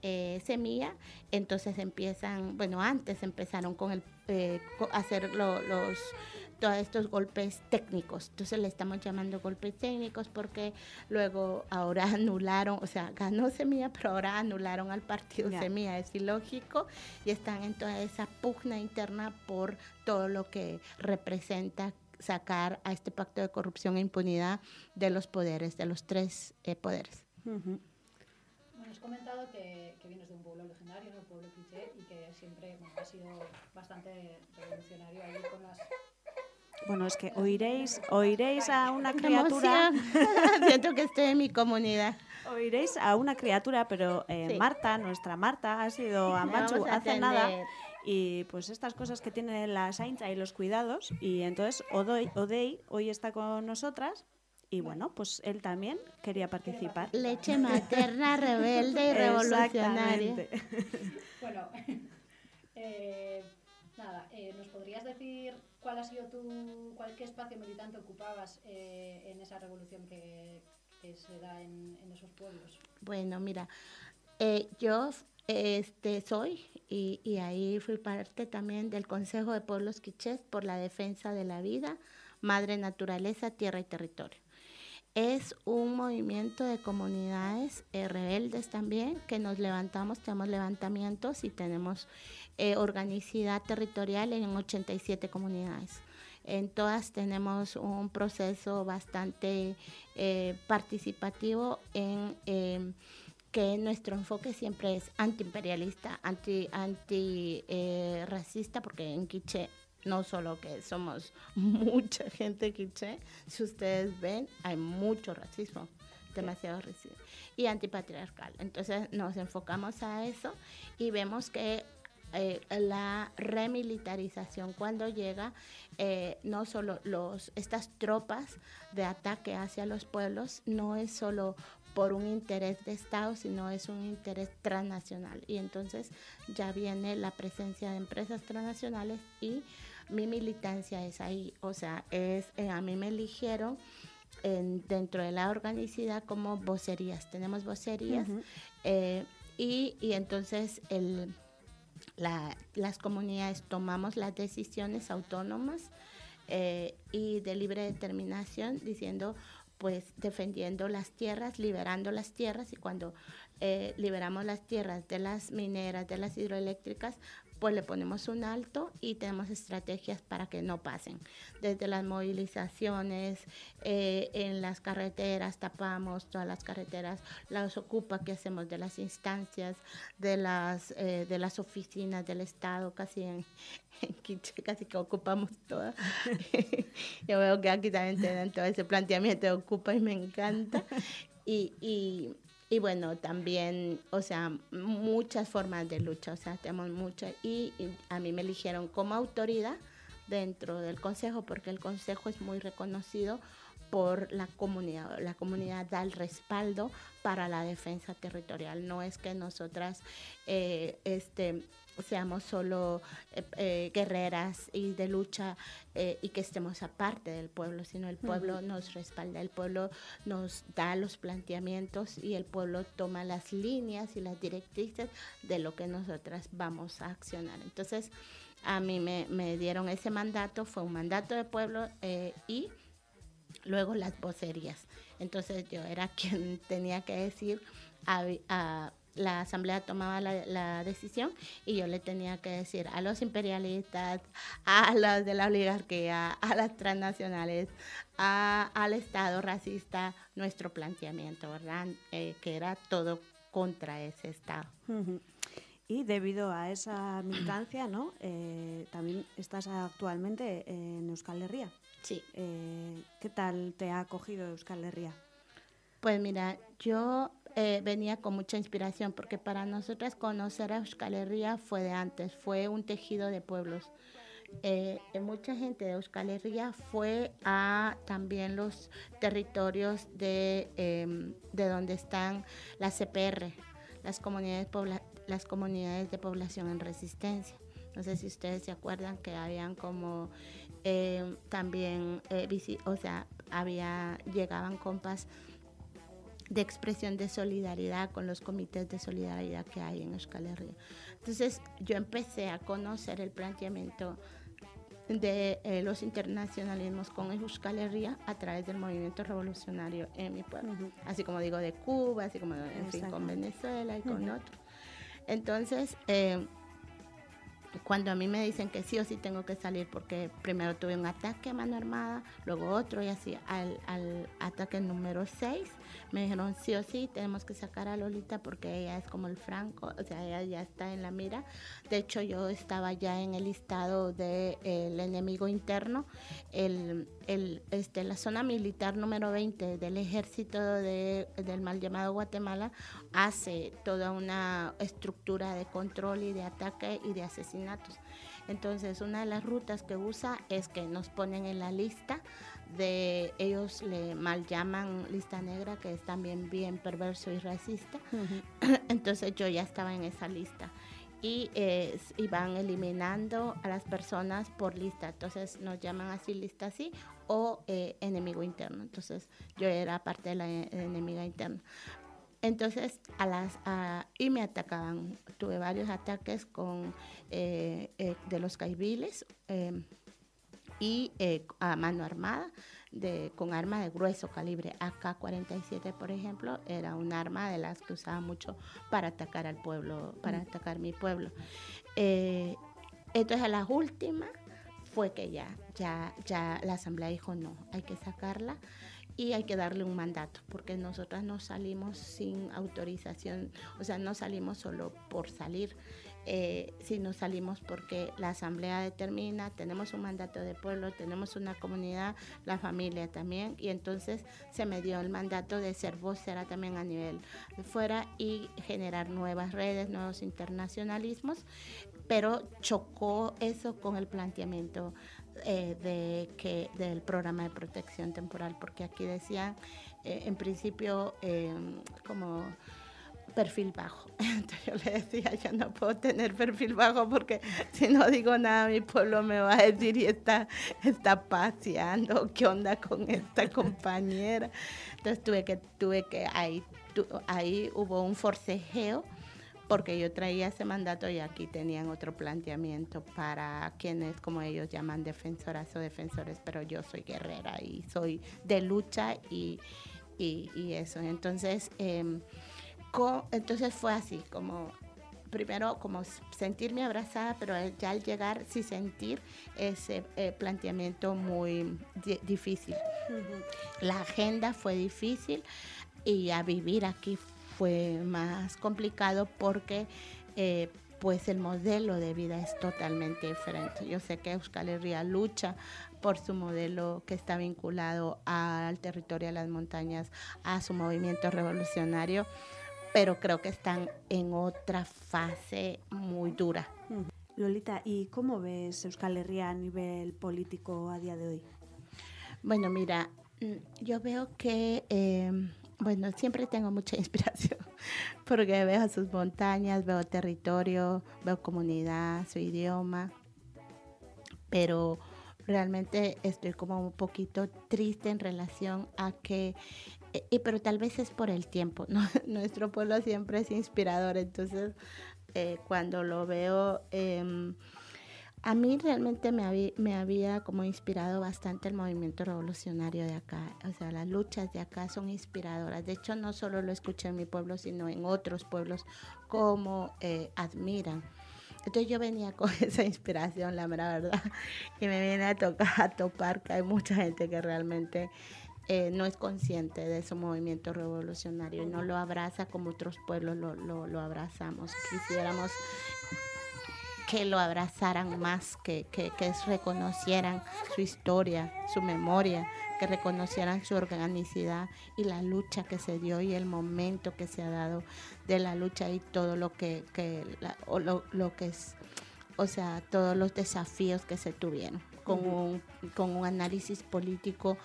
eh, Semilla, entonces empiezan, bueno, antes empezaron con el, eh, hacer lo- los todos estos golpes técnicos. Entonces le estamos llamando golpes técnicos porque luego ahora anularon, o sea, ganó Semilla, pero ahora anularon al partido Ya. Semilla. Es ilógico y están en toda esa pugna interna por todo lo que representa sacar a este pacto de corrupción e impunidad de los poderes, de los tres eh, poderes. Ujú. Bueno, has comentado que, que vienes de un pueblo legendario, ¿no? el pueblo cliché, y que siempre bueno, has sido bastante revolucionario ahí con las... Bueno, es que oiréis, oiréis a una ¡Qué criatura! Siento que estoy en mi comunidad. oiréis a una criatura, pero eh, Sí. Marta, nuestra Marta, ha sido a Machu hace nada y pues estas cosas que tiene la Sainza y los cuidados y entonces Odoi, Odei hoy está con nosotras y bueno, pues él también quería participar. Leche materna, rebelde y revolucionaria. Bueno, eh, nada, eh, ¿nos podrías decir cuál ha sido tu, cuál, qué espacio militante ocupabas eh, en esa revolución que, se da en, en esos pueblos? Bueno, mira, eh, yo este, soy y, y ahí fui parte también del Consejo de Pueblos Quichés por la defensa de la vida, madre naturaleza, tierra y territorio. Es un movimiento de comunidades eh, rebeldes también que nos levantamos, tenemos levantamientos y tenemos eh, organicidad territorial en 87 comunidades. En todas tenemos un proceso bastante eh, participativo en eh, que nuestro enfoque siempre es antiimperialista, anti, anti eh, racista, porque en Quiché no solo que somos mucha gente quiché, si ustedes ven, hay mucho racismo, demasiado racismo, y antipatriarcal. Entonces nos enfocamos a eso y vemos que eh, la remilitarización cuando llega, eh, no solo los, estas tropas de ataque hacia los pueblos, no es solo por un interés de Estado, sino es un interés transnacional. Y entonces ya viene la presencia de empresas transnacionales y mi militancia es ahí. O sea, es, eh, a mí me eligieron en- dentro de la organicidad como vocerías. Tenemos vocerías eh, y, y entonces el, la- las comunidades tomamos las decisiones autónomas eh, y de libre determinación diciendo pues defendiendo las tierras, liberando las tierras y cuando eh, liberamos las tierras de las mineras, de las hidroeléctricas, pues le ponemos un alto y tenemos estrategias para que no pasen. Desde las movilizaciones eh, en las carreteras, tapamos todas las carreteras, las ocupa que hacemos de las instancias, de las, eh, de las oficinas del Estado, casi en, en Quiché, casi que ocupamos todas. Yo veo que aquí también tienen todo ese planteamiento de ocupa y me encanta. Y, y, y bueno, también, o sea, muchas formas de lucha, o sea, tenemos muchas. Y, a mí me eligieron como autoridad dentro del consejo, porque el consejo es muy reconocido por la comunidad. La comunidad da el respaldo para la defensa territorial. No es que nosotras eh, este, seamos solo eh, eh, guerreras y de lucha eh, y que estemos aparte del pueblo, sino el pueblo nos respalda, el pueblo nos da los planteamientos y el pueblo toma las líneas y las directrices de lo que nosotras vamos a accionar. Entonces, a mí me, me dieron ese mandato, fue un mandato de pueblo y luego las vocerías. Entonces yo era quien tenía que decir, a, a- la asamblea tomaba la, la decisión y yo le tenía que decir a los imperialistas, a los de la oligarquía, a las transnacionales, a- al Estado racista, nuestro planteamiento, ¿verdad? Eh, que era todo contra ese Estado. Y debido a esa militancia, ¿no? Eh, también estás actualmente en Euskal Herria. Sí. Eh, ¿Qué tal te ha acogido Euskal Herria? Pues mira, yo eh, venía con mucha inspiración porque para nosotras conocer a Euskal Herria fue de antes, fue un tejido de pueblos. Eh, eh, mucha gente de Euskal Herria fue a también los territorios de, em, de donde están las CPR, las comunidades, las comunidades de población en resistencia. No sé si ustedes se acuerdan que habían como también, eh, visi- o sea, había, llegaban compas de expresión de solidaridad con los comités de solidaridad que hay en Euskal Herria. Entonces yo empecé a conocer el planteamiento de eh, los internacionalismos con Euskal Herria a través del movimiento revolucionario en mi pueblo. Así como digo de Cuba, así como en fin con. Venezuela y con otros. Entonces, eh, cuando a mí me dicen que sí o sí tengo que salir porque primero tuve un ataque a mano armada, luego otro y así al, al ataque número 6 me dijeron sí o sí tenemos que sacar a Lolita porque ella es como el Franco, o sea, ella ya está en la mira. De hecho, yo estaba ya en el listado del enemigo interno, el, el, este, la zona militar número 20 del ejército de- del mal llamado Guatemala hace toda una estructura de control y de ataque y de asesinatos. Entonces, una de las rutas que usa es que nos ponen en la lista de, ellos le mal llaman lista negra, que es también bien perverso y racista. Entonces, yo ya estaba en esa lista. Y, eh, van eliminando a las personas por lista. Entonces nos llaman así lista así o eh, enemigo interno. Entonces yo era parte de la eh, enemiga interna. Entonces, a las, a- y me atacaban. Tuve varios ataques con, eh, eh, de los caibiles eh, y eh, a mano armada, de, con arma de grueso calibre. AK-47, por ejemplo, era un arma de las que usaba mucho para atacar al pueblo, para atacar mi pueblo. Eh, entonces, a las últimas fue que ya, ya, ya la asamblea dijo no, hay que sacarla y hay que darle un mandato, porque nosotras no salimos sin autorización, o sea, no salimos solo por salir, eh, sino salimos porque la asamblea determina, tenemos un mandato de pueblo, tenemos una comunidad, la familia también, y entonces se me dio el mandato de ser vocera también a nivel fuera y generar nuevas redes, nuevos internacionalismos, pero chocó eso con el planteamiento eh, de que del programa de protección temporal, porque aquí decían, eh, en principio, como perfil bajo. Entonces yo le decía, yo no puedo tener perfil bajo porque si no digo nada, mi pueblo me va a decir y está, está paseando, ¿qué onda con esta compañera? Entonces tuve que, tuve que, ahí, tu- ahí hubo un forcejeo porque yo traía ese mandato y aquí tenían otro planteamiento para quienes, como ellos llaman, defensoras o defensores, pero yo soy guerrera y soy de lucha y, y, y eso. Entonces, em, co- entonces fue así, como primero como sentirme abrazada, pero ya al llegar sí sentir ese eh, planteamiento muy di- difícil. La agenda fue difícil y a vivir aquí fue más complicado porque eh, pues el modelo de vida es totalmente diferente. Yo sé que Euskal Herria lucha por su modelo que está vinculado al territorio de las montañas, a su movimiento revolucionario, pero creo que están en otra fase muy dura. Lolita, ¿y cómo ves Euskal Herria a nivel político a día de hoy? Bueno, mira, mm, yo veo que, eh, bueno, siempre tengo mucha inspiración porque veo sus montañas, veo territorio, veo comunidad, su idioma, pero realmente estoy como un poquito triste en relación a que, y, pero tal vez es por el tiempo, ¿no? Nuestro pueblo siempre es inspirador, entonces eh, cuando lo veo... em, a mí realmente me había, me había como inspirado bastante el movimiento revolucionario de acá. O sea, las luchas de acá son inspiradoras. De hecho, no solo lo escuché en mi pueblo, sino en otros pueblos, como eh, admiran. Entonces yo venía con esa inspiración, la mera verdad, y me viene a tocar, a topar que hay mucha gente que realmente eh, no es consciente de su movimiento revolucionario y no lo abraza como otros pueblos lo, lo, lo abrazamos. Quisiéramos que lo abrazaran más, que, que, que reconocieran su historia, su memoria, que reconocieran su organicidad y la lucha que se dio y el momento que se ha dado de la lucha y todo lo que, que la- o lo, lo que es, o sea, todos los desafíos que se tuvieron con, un, con un análisis político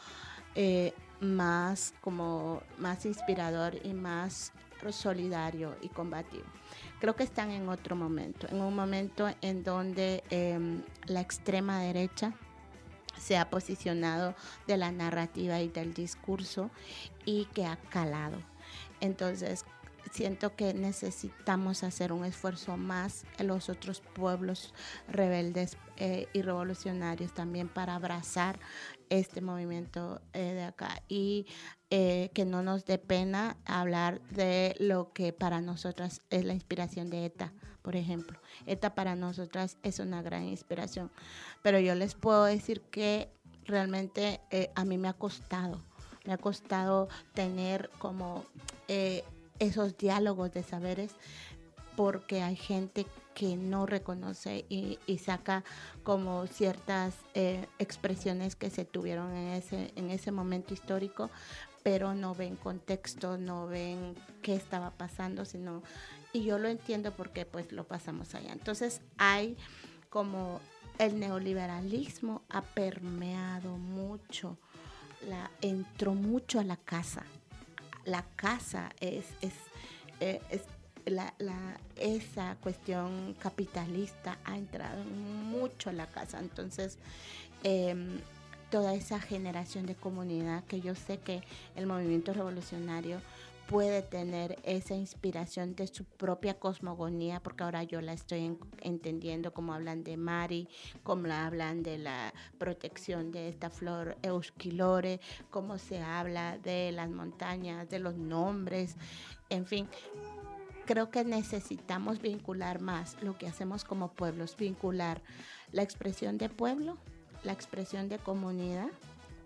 eh, más como más inspirador y más solidario y combativo. Creo que están en otro momento, en un momento en donde eh, la extrema derecha se ha posicionado de la narrativa y del discurso y que ha calado. Entonces, siento que necesitamos hacer un esfuerzo más en los otros pueblos rebeldes eh, y revolucionarios también para abrazar este movimiento eh, de acá y eh, que no nos dé pena hablar de lo que para nosotras es la inspiración de ETA, por ejemplo. ETA para nosotras es una gran inspiración, pero yo les puedo decir que realmente eh, a mí me ha costado, me ha costado tener como eh, esos diálogos de saberes porque hay gente que no reconoce y, saca como ciertas eh, expresiones que se tuvieron en ese, en ese momento histórico, pero no ven contexto, no ven qué estaba pasando, sino, y yo lo entiendo porque pues lo pasamos allá. Entonces hay como el neoliberalismo ha permeado mucho, la, entró mucho a la casa. La casa es, es, eh, es la, la- esa cuestión capitalista ha entrado mucho a la casa. Entonces, em, toda esa generación de comunidad que yo sé que el movimiento revolucionario puede tener esa inspiración de su propia cosmogonía, porque ahora yo la estoy en- entendiendo como hablan de Mari, como la hablan de la protección de esta flor Euskilore, cómo se habla de las montañas, de los nombres, en fin, creo que necesitamos vincular más lo que hacemos como pueblos, vincular la expresión de pueblo, la expresión de comunidad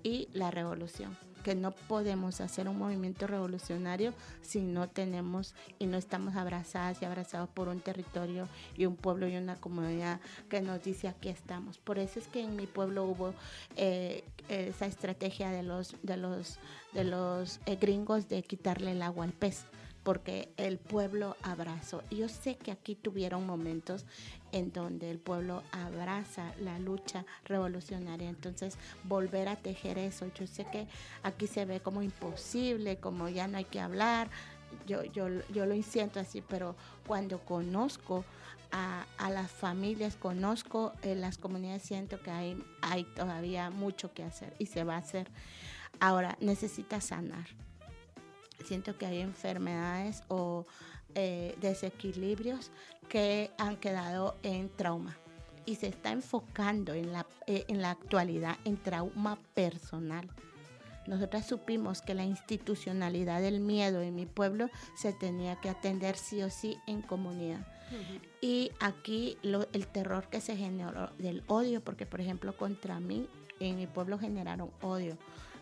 y la revolución. Que no podemos hacer un movimiento revolucionario si no tenemos y no estamos abrazadas y abrazados por un territorio y un pueblo y una comunidad que nos dice aquí estamos. Por eso es que en mi pueblo hubo eh, esa estrategia de los, de los, de los eh, gringos de quitarle el agua al pez porque el pueblo abrazó. Yo sé que aquí tuvieron momentos en donde el pueblo abraza la lucha revolucionaria. Entonces, volver a tejer eso, yo sé que aquí se ve como imposible, como ya no hay que hablar. Yo, yo, yo lo siento así, pero cuando conozco a, a las familias, conozco eh, las comunidades, siento que hay, hay todavía mucho que hacer y se va a hacer. Ahora, necesita sanar siento que hay enfermedades o eh, desequilibrios que han quedado en trauma y se está enfocando en la, eh, en la actualidad en trauma personal. Nosotras supimos que la institucionalidad del miedo en mi pueblo se tenía que atender sí o sí en comunidad. Y aquí lo- el terror que se generó del odio, porque por ejemplo contra mí en mi pueblo generaron odio.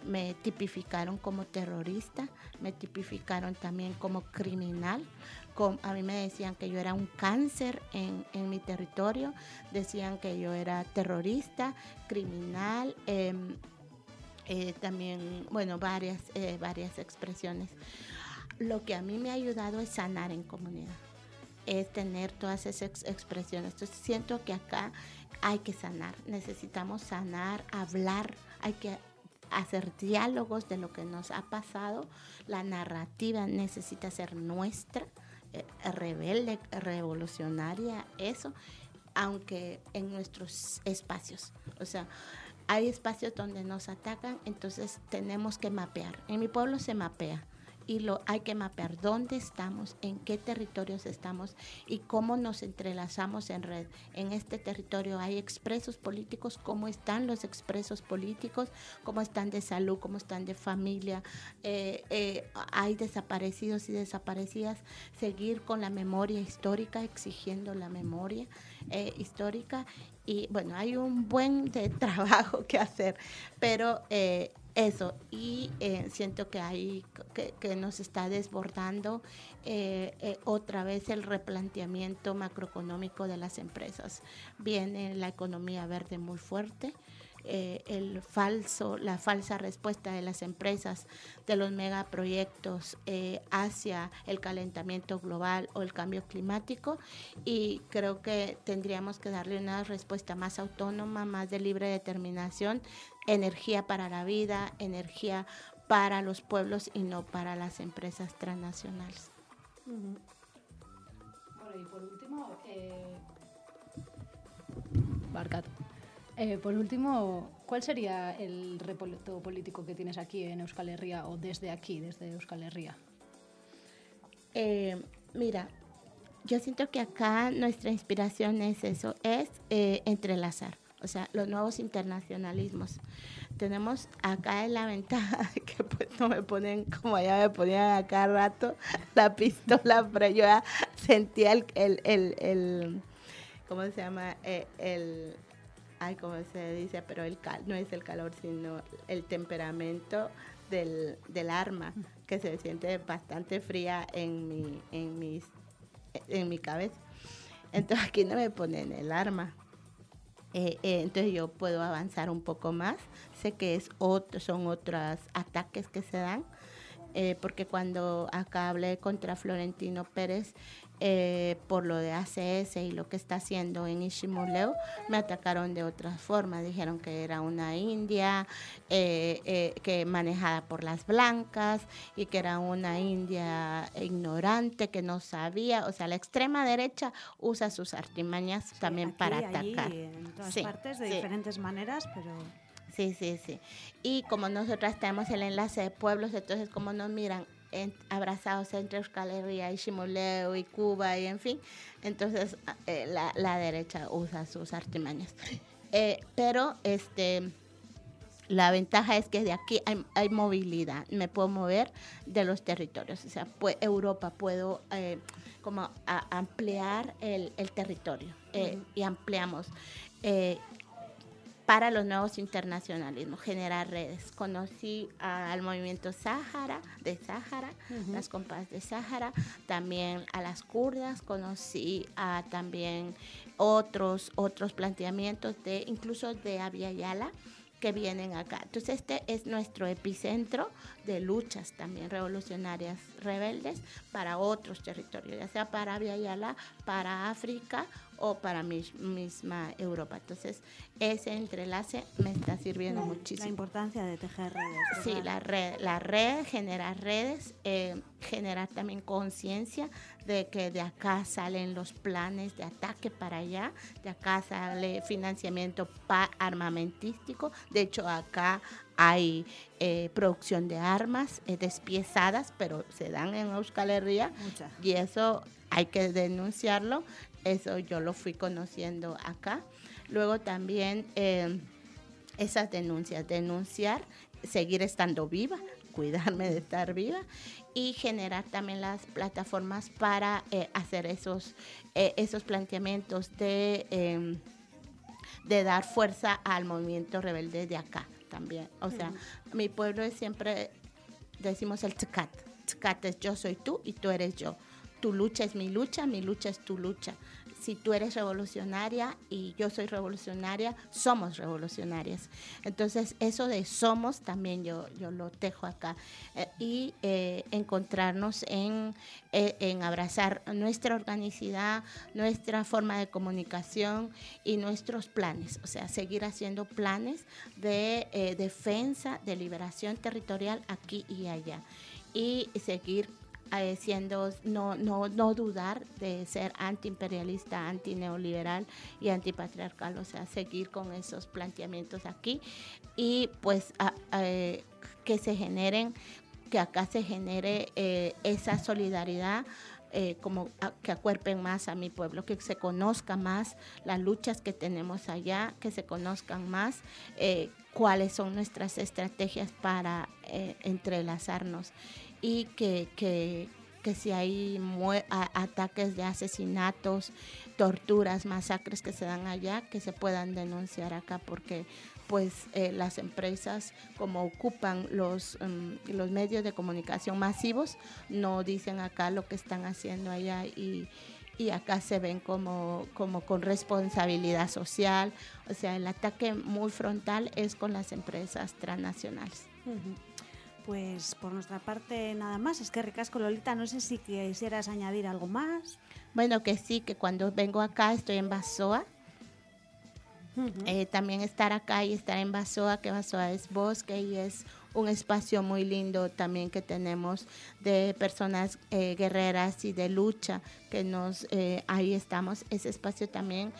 Me tipificaron como terrorista, me tipificaron también como criminal. a mí me decían que yo era un cáncer en, en mi territorio, decían que yo era terrorista, criminal, em, eh, también, bueno, varias, eh, varias expresiones. Lo que a mí me ha ayudado es sanar en comunidad, es tener todas esas ex- expresiones. Entonces siento que acá hay que sanar, necesitamos sanar, hablar, hay que hacer diálogos de lo que nos ha pasado, la narrativa necesita ser nuestra, eh, rebelde, revolucionaria, eso, aunque en nuestros espacios. O sea, hay espacios donde nos atacan, entonces tenemos que mapear. En mi pueblo se mapea y lo hay que mapear dónde estamos, en qué territorios estamos y cómo nos entrelazamos en red. En este territorio hay expresos políticos, cómo están los expresos políticos, cómo están de salud, cómo están de familia, eh, eh, hay desaparecidos y desaparecidas, seguir con la memoria histórica, exigiendo la memoria eh, histórica. Y bueno, hay un buen de trabajo que hacer, pero eh, eso, y eh, siento que hay que, nos está desbordando eh, eh, otra vez el replanteamiento macroeconómico de las empresas. Viene la economía verde muy fuerte. el falso, la falsa respuesta de las empresas de los megaproyectos hacia el calentamiento global o el cambio climático y creo que tendríamos que darle una respuesta más autónoma, más de libre determinación, energía para la vida, energía para los pueblos y no para las empresas transnacionales. Bueno, y por último, eh... Barkatu. Eh, por último, ¿Cuál sería el reto político que tienes aquí en Euskal Herria o desde aquí, desde Euskal Herria? Eh, mira, yo siento que acá nuestra inspiración es eso, es eh, entrelazar, o sea, los nuevos internacionalismos. Tenemos acá en la ventaja que pues no me ponen como allá me ponían a cada rato la pistola, pero yo ya sentía el, el, el, ¿cómo se llama? Eh, el, ay, ¿cómo se dice? Pero el cal, no es el calor, sino el temperamento del, del arma, que se siente bastante fría en mi, en mis, en mi cabeza. Entonces aquí no me ponen el arma. Eh, eh, entonces yo puedo avanzar un poco más. Sé que es otro, son otros ataques que se dan, eh, porque cuando acá hablé contra Florentino Pérez eh, por lo de ACS y lo que está haciendo en Ishimuleo, me atacaron de otra forma. Dijeron que era una india eh, eh, que manejada por las blancas y que era una india ignorante que no sabía. O sea, la extrema derecha usa sus artimañas también Aquí, para allí, atacar. en todas Sí, partes, de sí. diferentes maneras, pero Sí, sí, sí. Y como nosotras tenemos el enlace de pueblos, entonces como nos miran en- abrazados entre Euskal Herria y Shimoleo y Cuba y en fin, entonces eh, la, la derecha usa sus artimañas. Eh, pero este la ventaja es que de aquí hay, hay movilidad, me puedo mover de los territorios, o sea, pue- Europa puedo eh, como a- ampliar el, el territorio y ampliamos. Para los nuevos internacionalismos, generar redes. Conocí al movimiento Sáhara, de Sáhara, las compas de Sáhara, también a las kurdas, conocí a también otros, otros planteamientos de incluso de Abya Yala que vienen acá. Entonces este es nuestro epicentro de luchas también revolucionarias rebeldes para otros territorios, ya sea para Abya Yala, para África o para mi misma Europa. Entonces ese entrelace me está sirviendo la muchísimo. importancia de tejer redes. Sí, ¿verdad? la red, la red, generar redes, eh, generar también conciencia de que de acá salen los planes de ataque para allá, de acá sale financiamiento pa- armamentístico, de hecho acá hay eh, producción de armas eh, despiezadas, pero se dan en Euskal Herria Mucha. y eso hay que denunciarlo, eso yo lo fui conociendo acá. Luego también... eh, esas denuncias, denunciar, seguir estando viva, cuidarme de estar viva y generar también las plataformas para eh, hacer esos, eh, esos planteamientos de, eh, de dar fuerza al movimiento rebelde de acá también. O sea, mi pueblo es siempre, decimos el tcat. Tcat es yo soy tú y tú eres yo. Tu lucha es mi lucha, mi lucha es tu lucha. Si tú eres revolucionaria y yo soy revolucionaria, somos revolucionarias. Entonces, eso de somos también yo, yo lo tejo acá. Eh, y eh, encontrarnos en, eh, en abrazar nuestra organicidad, nuestra forma de comunicación y nuestros planes. O sea, seguir haciendo planes de defensa, de liberación territorial aquí y allá. Y seguir eh, siendo, no, no, no dudar de ser antiimperialista, antineoliberal y antipatriarcal, o sea, seguir con esos planteamientos aquí y pues que se generen, que acá se genere eh, esa solidaridad. eh, como que acuerpen más a mi pueblo, que se conozca más las luchas que tenemos allá, que se conozcan más cuáles son nuestras estrategias para entrelazarnos y que, que, que si hay ataques de asesinatos, torturas, masacres que se dan allá, que se puedan denunciar acá porque pues eh, las empresas como ocupan los, mm, los medios de comunicación masivos no dicen acá lo que están haciendo allá y, y acá se ven como, como con responsabilidad social. O sea, el ataque muy frontal es con las empresas transnacionales. Pues por nuestra parte nada más. Es que ricasco Lolita, no sé si quisieras añadir algo más. Bueno, que sí, que cuando vengo acá estoy en Basoa. Eh, también estar acá y estar en Basoa, que Basoa es bosque y es un espacio muy lindo también que tenemos de personas eh, guerreras y de lucha que nos eh, ahí estamos. Ese espacio también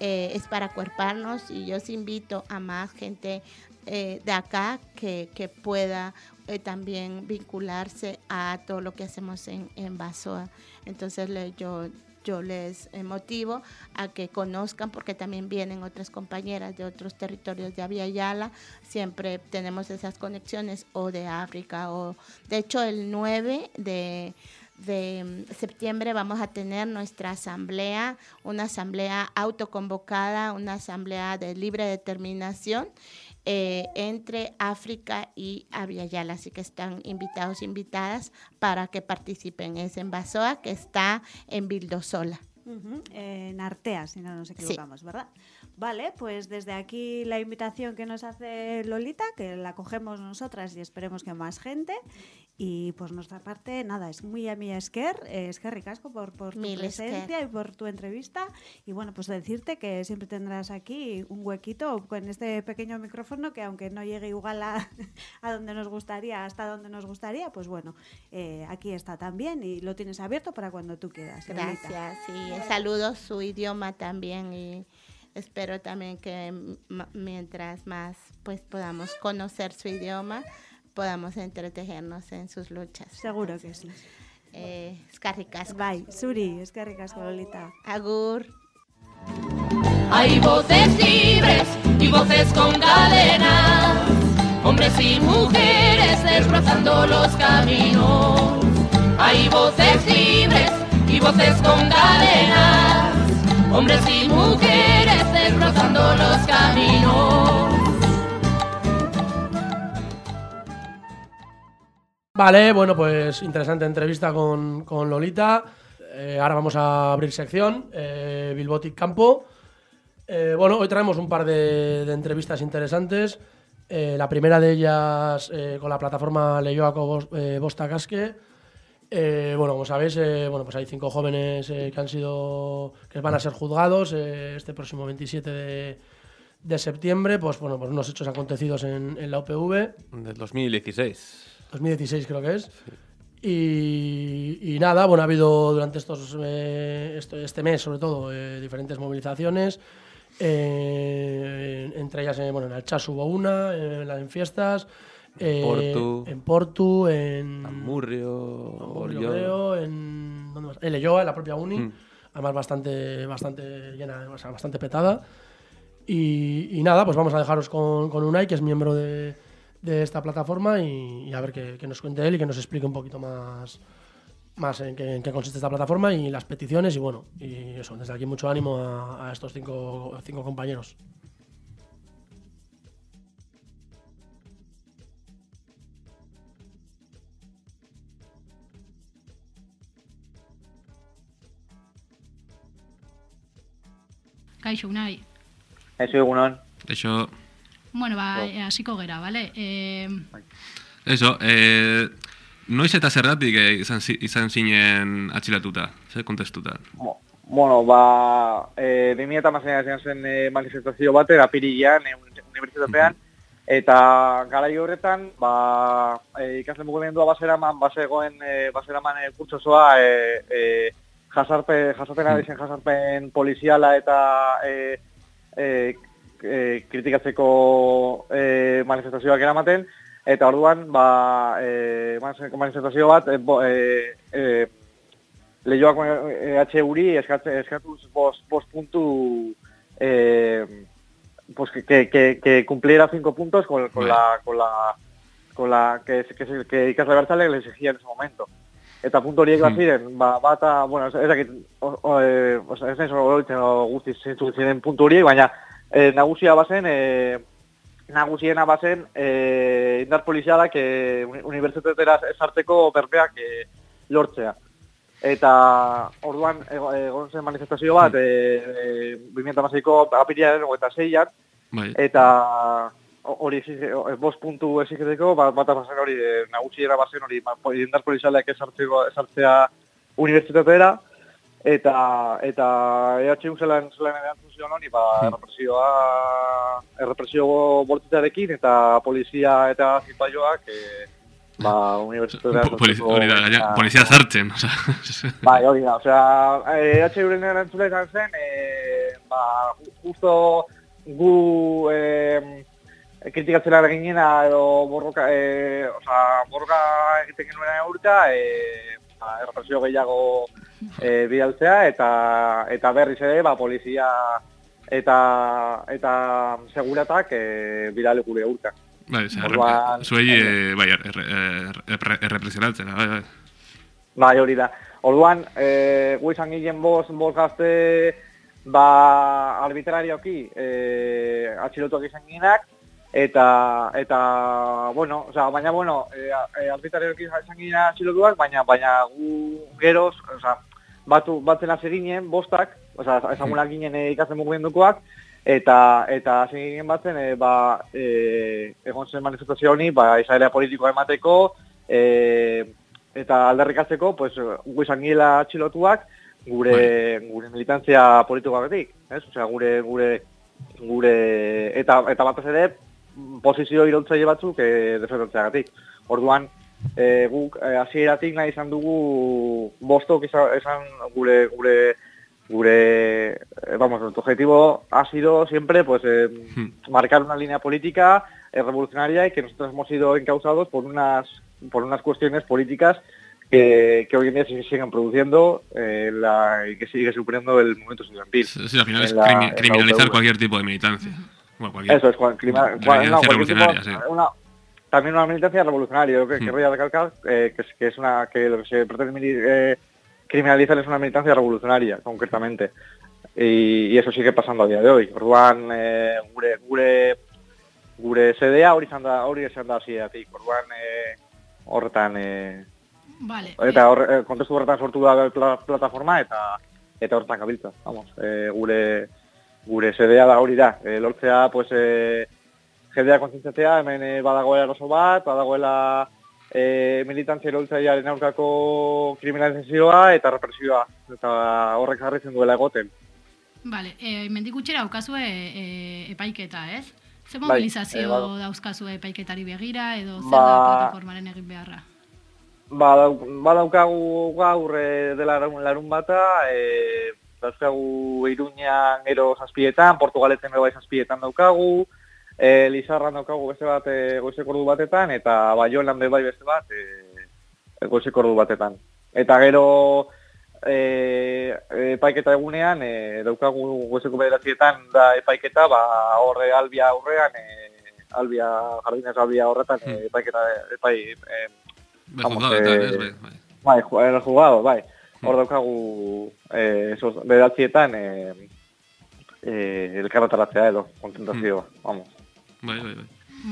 es para cuerparnos y yo os invito a más gente eh, de acá que, que pueda eh, también vincularse a todo lo que hacemos en, en Basoa. Entonces le- yo, yo les eh, motivo a que conozcan porque también vienen otras compañeras de otros territorios de Avia Yala. Siempre tenemos esas conexiones o de África o de hecho el 9 de de mm, septiembre vamos a tener nuestra asamblea, una asamblea autoconvocada, una asamblea de libre determinación eh, entre África y Aviala. Así que están invitados, invitadas para que participen. Es en Basoa, que está en Bildosola. En Artea, si no nos equivocamos, ¿verdad? Vale, pues desde aquí la invitación que nos hace Lolita, que la cogemos nosotras y esperemos que más gente. Y por nuestra parte, nada, es muy a mi Esker, eh, Esker Ricasco por, por tu Mil presencia y por tu entrevista. Y bueno, pues decirte que siempre tendrás aquí un huequito con este pequeño micrófono que aunque no llegue igual a, a donde nos gustaría, hasta donde nos gustaría, pues bueno, eh, aquí está también y lo tienes abierto para cuando tú quieras. Gracias. Y saludo su idioma también y espero también que mientras más pues podamos conocer su idioma, podamos entretejernos en sus luchas. Seguro que sí. Eh, Escarricasco. Bye, Suri, es que ricasco, Lolita. Agur. Hay voces libres y voces con cadenas, hombres y mujeres destrozando los caminos. Hay voces libres y voces con cadenas, hombres y mujeres destrozando los caminos. Vale, bueno, pues interesante entrevista con, con Lolita. Eh, ahora vamos a abrir sección, eh, Bilbotic Campo. Eh, bueno, hoy traemos un par de, entrevistas interesantes. Eh, la primera de ellas eh, con la plataforma Leyoaco Bos- Bosta Casque. Bueno, como sabéis, bueno, pues hay cinco jóvenes que han sido, que van a ser juzgados este próximo 27 de, de septiembre, pues bueno, pues unos hechos acontecidos en, en la UPV. Del 2016. 2016 creo que es. Y, y nada, bueno, ha habido durante estos eh, esto- este mes, sobre todo, eh, diferentes movilizaciones. eh, entre ellas, eh, bueno, en Alchas hubo una, en, en fiestas. Portu. En Portu, en. Amurrio, Amurrio, creo, en. ¿dónde más? En Leyoa, en la propia Uni. Mm. Además, bastante, bastante llena, o sea, bastante petada. Y, y nada, pues vamos a dejaros con, con Unai, que es miembro de, de esta plataforma, y, y a ver que, que nos cuente él y que nos explique un poquito más, más en, qué, en qué consiste esta plataforma y las peticiones. Y bueno, y eso, desde aquí mucho ánimo a, a estos cinco, cinco compañeros. Kaixo, Unai. Eso egunon. Eso, Bueno, ba, hasiko gera, bale? Eh, eso, eh, noiz eta zergatik eh, izan, izan zinen atxilatuta, ze kontestuta. Mo- Bueno, ba, e, 2008an izan zen e, manifestazio batera apirilean e, uni- unibertsitatean, eta garai horretan, ba, e, ikasle mugimendua baseraman, basegoen, e, baseraman e, kurtsosoa, e, e, jasarpe, jasarpen ari zen jasarpen poliziala eta e, e, e, kritikatzeko e, manifestazioak eramaten, eta orduan, ba, e, manifestazio bat, e, bo, e, e, lehioak EH uri eskatze, eskatuz bost, bost puntu eh, pues que, que, que, cumpliera cinco puntos con, con la con la con la que que, que, Ikasle Bertzale le exigía en ese momento. Eta puntu horiek bat Hmm. ziren, ba, bata, bueno, ez, dakit, o, o, eh, o sea, ez naiz oroitzen o guztiz zeintzuk ziren puntu horiek, baina eh, nagusia bazen, eh, nagusiena bazen eh, indar polizialak eh, uni- unibertsitatera esarteko berbeak eh, lortzea. Eta orduan ego- egon zen manifestazio bat, e, e, 2016ko apirilaren hogeita zeian, Bai, eta ho- hori bost puntu exigiteko, bat, bat bazen hori, e, nagusiera bazen hori, po- indar polizialeak esartzeko, esartzea unibertsitatera, eta eta EHU zelan zelan erantzun zion honi, ba, errepresioa errepresio bortitzarekin eta polizia eta zipaioak e, ba, unibertsitatean... Po- poliz- hori da, gaina, polizia zartzen, osea. Bai, hori da, osea, eh, EHUren erantzule izan zen, eh, ba, ju- justo gu eh, kritikatzen ari ginena edo borroka, eh, osea, borroka egiten genuen urta, eh, ba, errepresio gehiago eh, bidaltzea eta eta berriz ere, ba, polizia eta eta seguratak eh, bidale gure urta. Bai, Orduan- zuei, eh, bai, erre- erre- erre- errepresionatzen, bai, bai. Bai, hori da. Orduan, e, gu izan ginen bost, bost gazte, ba, arbitrarioki, e, atxilotuak izan ginenak, eta, eta, bueno, o sea, baina, bueno, e, e, arbitrarioki izan ginen atxilotuak, baina, baina gu geroz, o sea, batu, batzen hasi ginen, bostak, o sea, ezagunak ginen e, ikasten mugimendukoak, eta eta hasi ginen batzen, e, ba, e, egon zen manifestazio honi, ba, izaera politikoa emateko, e, eta aldarrikatzeko, pues, gu izan gila atxilotuak, gure, gure militantzia politikoagatik, ez? Osea, gure, gure, gure, eta, eta batez ere, posizio irautzaile batzuk e, defendatzeagatik. Orduan, e, guk e, hasieratik nahi izan dugu bostok izan, esan gure, gure, gure, eh, vamos, nuestro objetivo ha sido siempre, pues, eh, marcar una línea política eh, revolucionaria y que nosotros hemos sido encausados por unas, por unas cuestiones políticas que, que hoy en día se siguen produciendo eh, la, y que sigue suponiendo el movimiento estudiantil. Sí, al final es la- criminalizar cualquier tipo de militancia. Bueno, cualquier Eso es, cual- clima- cual- no, cualquier tipo- revolucionaria, sí. una- también una militancia revolucionaria. Yo que, Hmm. querría recalcar eh, que, es, que es una que lo que se pretende eh, criminalizar es una militancia revolucionaria, concretamente. Y, y eso sigue pasando a día de hoy. Orduan, eh, gure, gure, gure sedea hori izan da, hori izan da hasieratik. Orduan, eh, horretan, eh, Vale. eta hor, eh, kontestu horretan sortu da pla, plataforma eta eta horretan gabiltza. Vamos, eh, gure gure sedea da hori da. Eh, lortzea pues eh, jendea kontzientzatzea, hemen eh, badagoela eroso bat, badagoela eh, militantzia iraultzailearen aurkako kriminalizazioa eta represioa. Eta horrek jarritzen duela egoten. Vale, e, mendik gutxera daukazue e, epaiketa, ez? Ze Bai, mobilizazio eh, badu. dauzkazue epaiketari begira edo zer Ba- da plataformaren egin beharra? Badau, badaukagu gaur e, dela larun, larun bata, e, dauzkagu Iruñan gero zazpietan, Portugaletzen ere bai zazpietan daukagu, e, Lizarran daukagu beste bat e, goizeko ordu batetan, eta Baionan bai beste bat e, goizeko ordu batetan. Eta gero e, epaiketa egunean e, daukagu goizeko bederatzietan da epaiketa, ba horre albia aurrean, e, albia, jardinez albia horretan, e, epaiketa, epai, e, eh, ez, bai, bai. Bai, jugado, bai. Hor daukagu eh, esos bederatzietan eh, eh, elkarretaratzea edo, kontentazioa, vamos. Bai, bai, bai.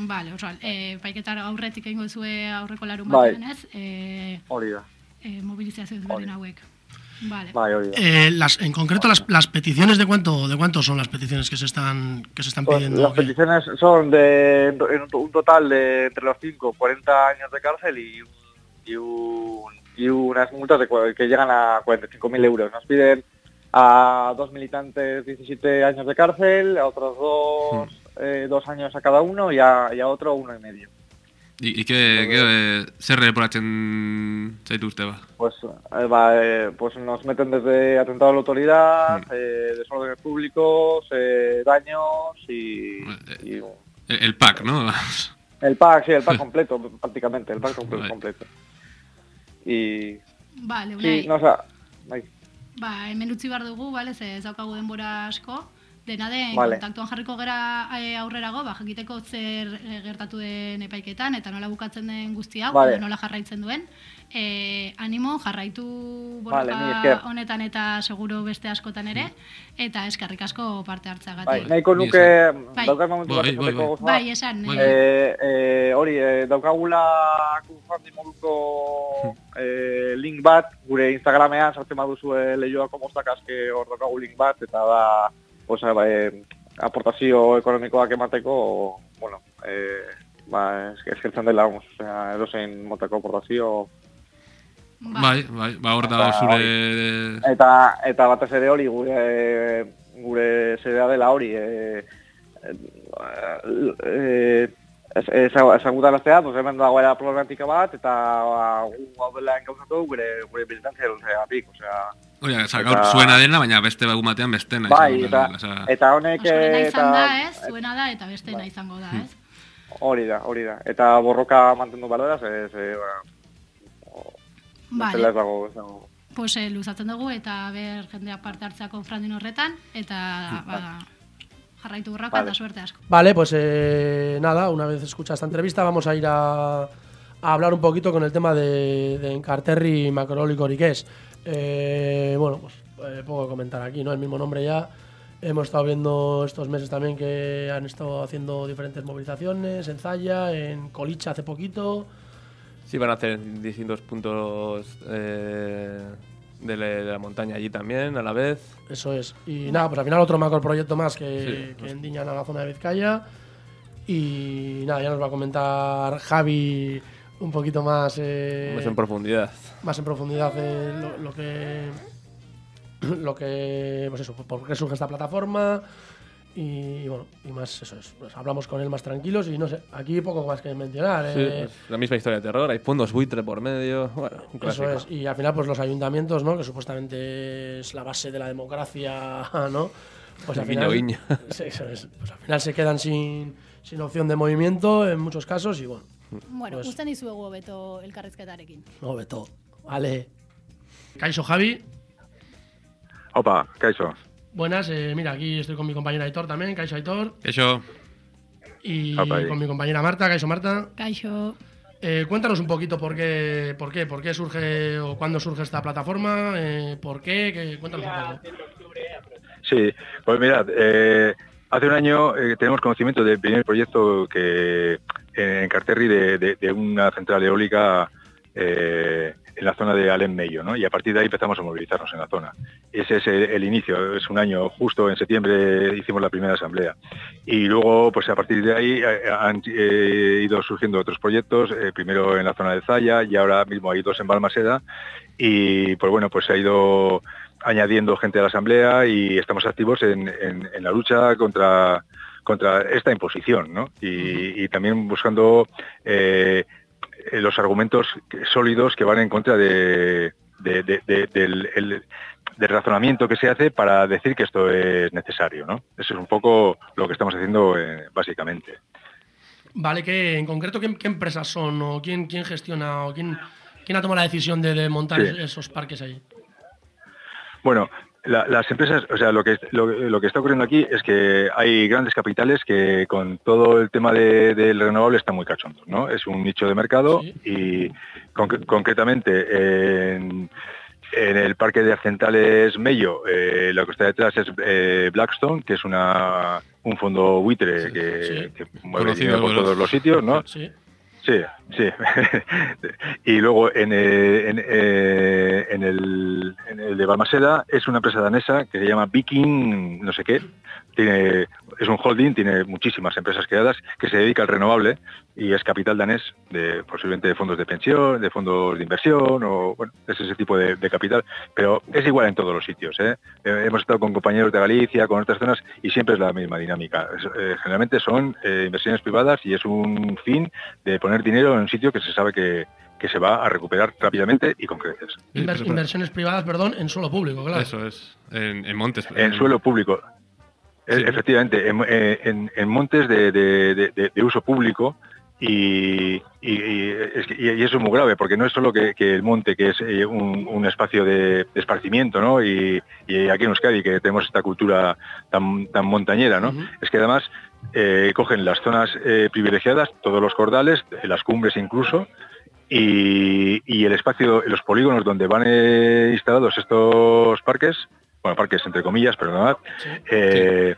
Vale, osea, e, epaiketar aurretik egingo zue aurreko larun batean, ez? E, Hori da. e, mobilizazio ezberdin hauek. Vale. Bai, hori da. Eh, las, en concreto, las, las peticiones de cuánto, de cuánto son las peticiones que se están, que se están Pues, pidiendo. las peticiones son de en un- un total de entre los 5 40 años de cárcel y, un- y, un- y unas multas de, que llegan a 45.000 euros. Nos piden a dos militantes 17 años de cárcel, a otros dos, eh, dos años a cada uno y a, y a otro uno y medio. I, ike, ke, eh, zer leporatzen zaituzte, ba? Pues, eh, va, eh, pues nos meten desde atentado a la autoridad, eh, desórdenes públicos, eh, daños y, y El, el pack, ¿no? el pack, sí, el pack completo, prácticamente, el pack completo. completo. Y Vale, unai. sí, no, o sea, bai, Ba, hemen utzi behar dugu, bale, ze ez daukagu denbora asko. Dena den, Vale. kontaktuan jarriko gera e, aurrerago, ba, jakiteko zer e, gertatu den epaiketan, eta nola bukatzen den guzti hau, Vale. nola jarraitzen duen. E, animo, jarraitu Vale, borroka esker. honetan eta seguro beste askotan ere, eta eskerrik asko parte bai, hartzeagatik. nahiko nuke, Bai. daukat momentu bat Bai, bai, bai. Bai, esan, eh, Eh, eh, hori, eh, daukagula crowdfunding moduko eh, link bat, gure Instagramean sartzen baduzu eh, lehioako mostak aske hor daukagu link bat, eta da, pues, eh, aportazio ekonomikoak emateko, bueno, eh, ba, es- eskertzen dela, vamos, osea, edozein motako aportazio. Bai, bai, ba hor Eta zure... Eta eta batez ere hori gure gure zedea dela hori eh eh ez- ez- ezagutaraztea, pues hemen dagoela problematika bat eta ba, gu hau dela enkauzatu gure gure militantzia luzeagatik, osea, Oia, oza, Eta- gaur zuena dena, baina beste egun batean bestena. bai, izango eta dela, osea. eta honek Zuena eh, izan da, eta ez? Zuena da eta besteena izango da, ez? hori da, hori da. Eta borroka mantendu balera, ze ze ba, Vale. ez dago, ez dago. Pues eh, luzatzen dugu eta ber jendeak parte hartzeako frandin horretan eta ba, jarraitu burraka Vale. eta suerte asko. Vale, pues eh, nada, una vez escucha esta entrevista vamos a ir a, a hablar un poquito con el tema de, de Encarterri Macrolicoric es. Eh, bueno, pues eh, comentar aquí, ¿no? El mismo nombre ya. Hemos estado viendo estos meses también que han estado haciendo diferentes movilizaciones en Zaya, en Colicha hace poquito. Sí, van a hacer distintos puntos eh, de, la, de la montaña allí también, a la vez. Eso es. Y nada, pues al final otro macro proyecto más que, Sí, que endiñan a la zona de Vizcaya. Y nada, ya nos va a comentar Javi un poquito más. eh, Más en profundidad. más en profundidad eh, lo, lo que lo que pues eso por qué surge esta plataforma y, bueno y más eso es pues hablamos con él más tranquilos y no sé aquí poco más que mencionar Sí, eh, es la misma historia de terror, hay fondos buitre por medio. Bueno, un eso es y al final pues los ayuntamientos no que supuestamente es la base de la democracia no pues al final guiño. Sí, eso es. Pues al final se quedan sin sin opción de movimiento en muchos casos y bueno Bueno, Pues- usten dizuegu beto elkarrizketarekin. no beto vale Kaixo Javi Opa, kaixo. Buenas, eh, mira, aquí estoy con mi compañera Aitor también, Kaixo Aitor, Eso, y con mi compañera Marta, Kaixo Marta. Kaixo. Eh, cuéntanos un poquito por qué, por qué, por qué surge o cuándo surge esta plataforma, eh, por qué, que, cuéntanos un poco. Sí, pues mirad, eh, hace un año eh, tenemos conocimiento del primer proyecto que en Carterri de, de- de una central eólica eh, en la zona de Alem Mello, ¿no? Y a partir de ahí empezamos a movilizarnos en la zona. Ese es el, el inicio, es un año, justo en septiembre hicimos la primera asamblea. Y luego, pues a partir de ahí eh, han eh, ido surgiendo otros proyectos, eh, primero en la zona de Zaya y ahora mismo hay dos en Balmaseda. Y pues bueno, pues se ha ido añadiendo gente a la asamblea y estamos activos en, en- en la lucha contra contra esta imposición, ¿no? Y, y también buscando eh, los argumentos sólidos que van en contra de, de- de- de- del, el- del razonamiento que se hace para decir que esto es necesario, ¿no? Eso es un poco lo que estamos haciendo eh, básicamente. Vale, que en concreto, ¿qué, qué empresas son o quién, quién gestiona o quién, quién ha tomado la decisión de, montar Sí. esos parques ahí? Bueno, la- las empresas, o sea, lo que, lo, lo que está ocurriendo aquí es que hay grandes capitales que con todo el tema de- del renovable están muy cachondos, ¿no? Es un nicho de mercado y conc- concretamente en, en el parque de Arcentales Mello, eh, lo que está detrás es eh, Blackstone, que es una, un fondo buitre que, que mueve dinero por todos los sitios, ¿no? Sí. Sí, y luego en, eh, eh, en el de Balmaseda es una empresa danesa que se llama Viking, no sé qué. Tiene, es un holding, tiene muchísimas empresas creadas que se dedica al renovable y es capital danés, de, posiblemente de fondos de pensión, de fondos de inversión o bueno, es ese tipo de, de capital. Pero es igual en todos los sitios. ¿eh? Eh, hemos estado con compañeros de Galicia, con otras zonas y siempre es la misma dinámica. Es- eh, generalmente son eh, inversiones privadas y es un fin de poner dinero en un sitio que se sabe que, que se va a recuperar rápidamente y con creces. Inver- inversiones privadas, perdón, en suelo público, claro. eso es. En, en Montes. En suelo público. E- Efectivamente, en, en- en montes de, de- de- de- de uso público y, eso es muy grave porque no es solo que, que el monte, que es eh, un, un espacio de, de esparcimiento, ¿no? Y, y aquí en Euskadi, que tenemos esta cultura tan, tan montañera, ¿no? Es que además eh, cogen las zonas eh, privilegiadas, todos los cordales, las cumbres incluso, y, el espacio, los polígonos donde van eh, instalados estos parques, bueno, parques entre comillas, pero nada, eh,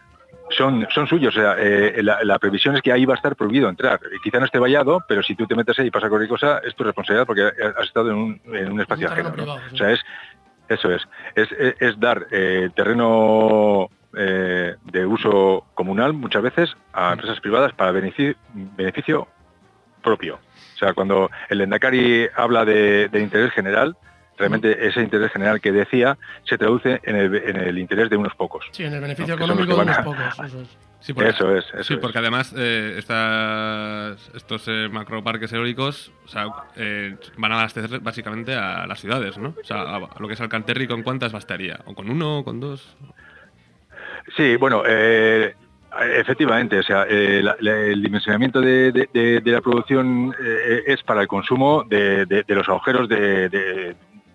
son, son suyos. O sea, eh, la, la previsión es que ahí va a estar prohibido entrar. Y quizá no esté vallado, pero si tú te metes ahí y pasa cualquier cosa, es tu responsabilidad porque has estado en un, en un espacio ajeno. O sea, es, eso es. Es, es- es dar eh, terreno eh, de uso comunal muchas veces a empresas privadas para beneficio, beneficio propio. O sea, cuando el Endacari habla de, de interés general, realmente ese interés general que decía se traduce en el, en el interés de unos pocos. Sí, en el beneficio No, económico de unos a- pocos. Eso es. Sí, porque, Eso es, eso sí, es. porque además eh, estas, estos eh, macroparques eólicos o sea, eh, van a abastecer básicamente a las ciudades, ¿no? O sea, a, a lo que es Alcanterri, ¿con cuántas bastaría? ¿O con uno o con dos? Sí, bueno, eh, efectivamente, o sea, eh, la- la- el dimensionamiento de, de- de- de la producción eh, es para el consumo de, de- de los agujeros de,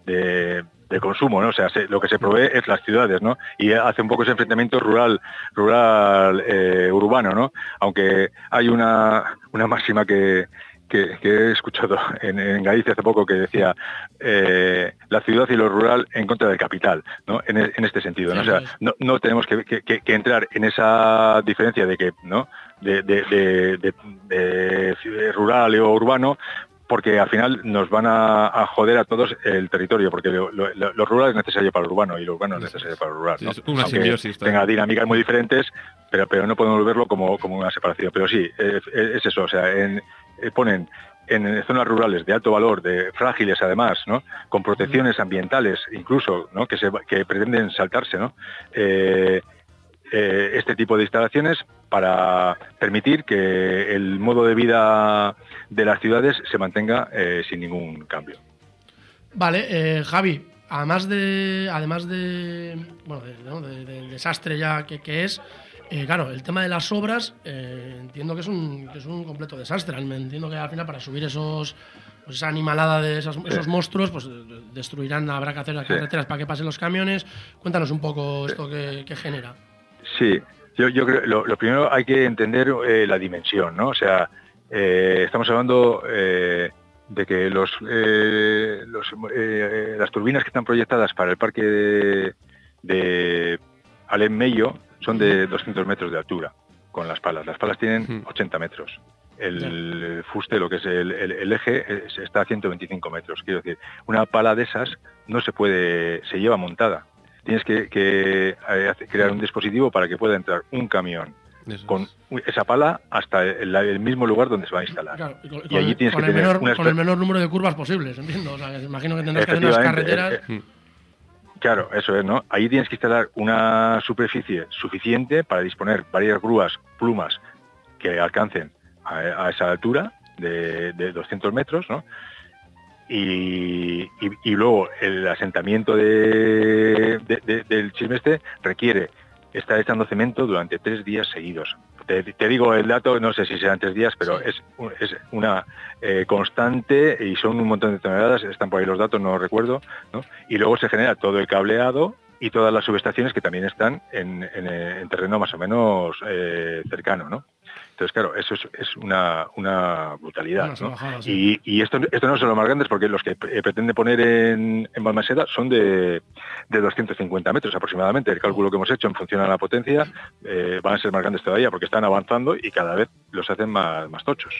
de- consumo, ¿no? O sea, se- lo que se provee es las ciudades, ¿no? Y hace un poco ese enfrentamiento rural, rural eh, urbano, ¿no? Aunque hay una, una máxima que, que- que he escuchado en, en Galicia hace poco que decía eh, la ciudad y lo rural en contra del capital, ¿no? En, en este sentido, ¿no? O sea, no, no tenemos que, que- entrar en esa diferencia de que, ¿no? De, de- rural o urbano, porque al final nos van a, a joder a todos el territorio, porque lo, lo- rural es necesario para lo urbano y lo urbano es necesario para lo rural. ¿no? es una Aunque simbiosis, Tenga también. dinámicas muy diferentes, pero, pero no podemos verlo como, como una separación. Pero sí, es, es eso, o sea, en- eh, ponen en zonas rurales de alto valor, de frágiles además, ¿no? con protecciones ambientales incluso, ¿no? que, se, que pretenden saltarse, ¿no? Eh, eh, este tipo de instalaciones para permitir que el modo de vida de las ciudades se mantenga eh, sin ningún cambio. Vale, eh, Javi, además de, además de, bueno, de- ¿no? de- del desastre ya que, que es, eh, claro, el tema de las obras, eh, entiendo que es, un, que es un completo desastre. Me entiendo que al final para subir esos, pues esa animalada de esas- esos monstruos, pues destruirán, habrá que hacer las Sí. carreteras para que pasen los camiones. Cuéntanos un poco esto que, que genera. Sí, yo, yo creo lo, lo primero hay que entender eh, la dimensión, ¿no? O sea, eh, estamos hablando eh, de que los, los, las turbinas que están proyectadas para el parque de, de Alem Mello son de 200 metros de altura con las palas. Las palas tienen 80 metros. El fuste, lo que es el, el- el eje, es- está a 125 metros. Quiero decir, una pala de esas no se puede, se lleva montada. Tienes que, que, eh, crear un dispositivo para que pueda entrar un camión con esa pala hasta el, el mismo lugar donde se va a instalar. Claro, y con, Y allí con- tienes con que el tener menor, una con el espe- menor número de curvas posibles, entiendo. O sea, que imagino que tendrás que hacer unas carreteras. eh, Claro, eso es, ¿no? Ahí tienes que instalar una superficie suficiente para disponer varias grúas, plumas, que alcancen a, a esa altura de, de 200 metros, ¿no? Y, y- y luego el asentamiento de- de- de- del chisme este requiere estar echando cemento durante tres días seguidos. Te, te digo el dato, no sé si serán tres días, pero es, un- es una eh, constante y son un montón de toneladas, están por ahí los datos, no recuerdo, ¿no? y luego se genera todo el cableado y todas las subestaciones que también están en, en, eh, en terreno más o menos eh, cercano, ¿no? Entonces, claro, eso es, es una, una brutalidad, Una ¿no? sí. Y, y esto, esto no son los más grandes porque los que eh, pretende poner en, en Balmaseda son de, de 250 metros aproximadamente. El cálculo que hemos hecho en función a la potencia eh, van a ser más grandes todavía porque están avanzando y cada vez los hacen más, más tochos.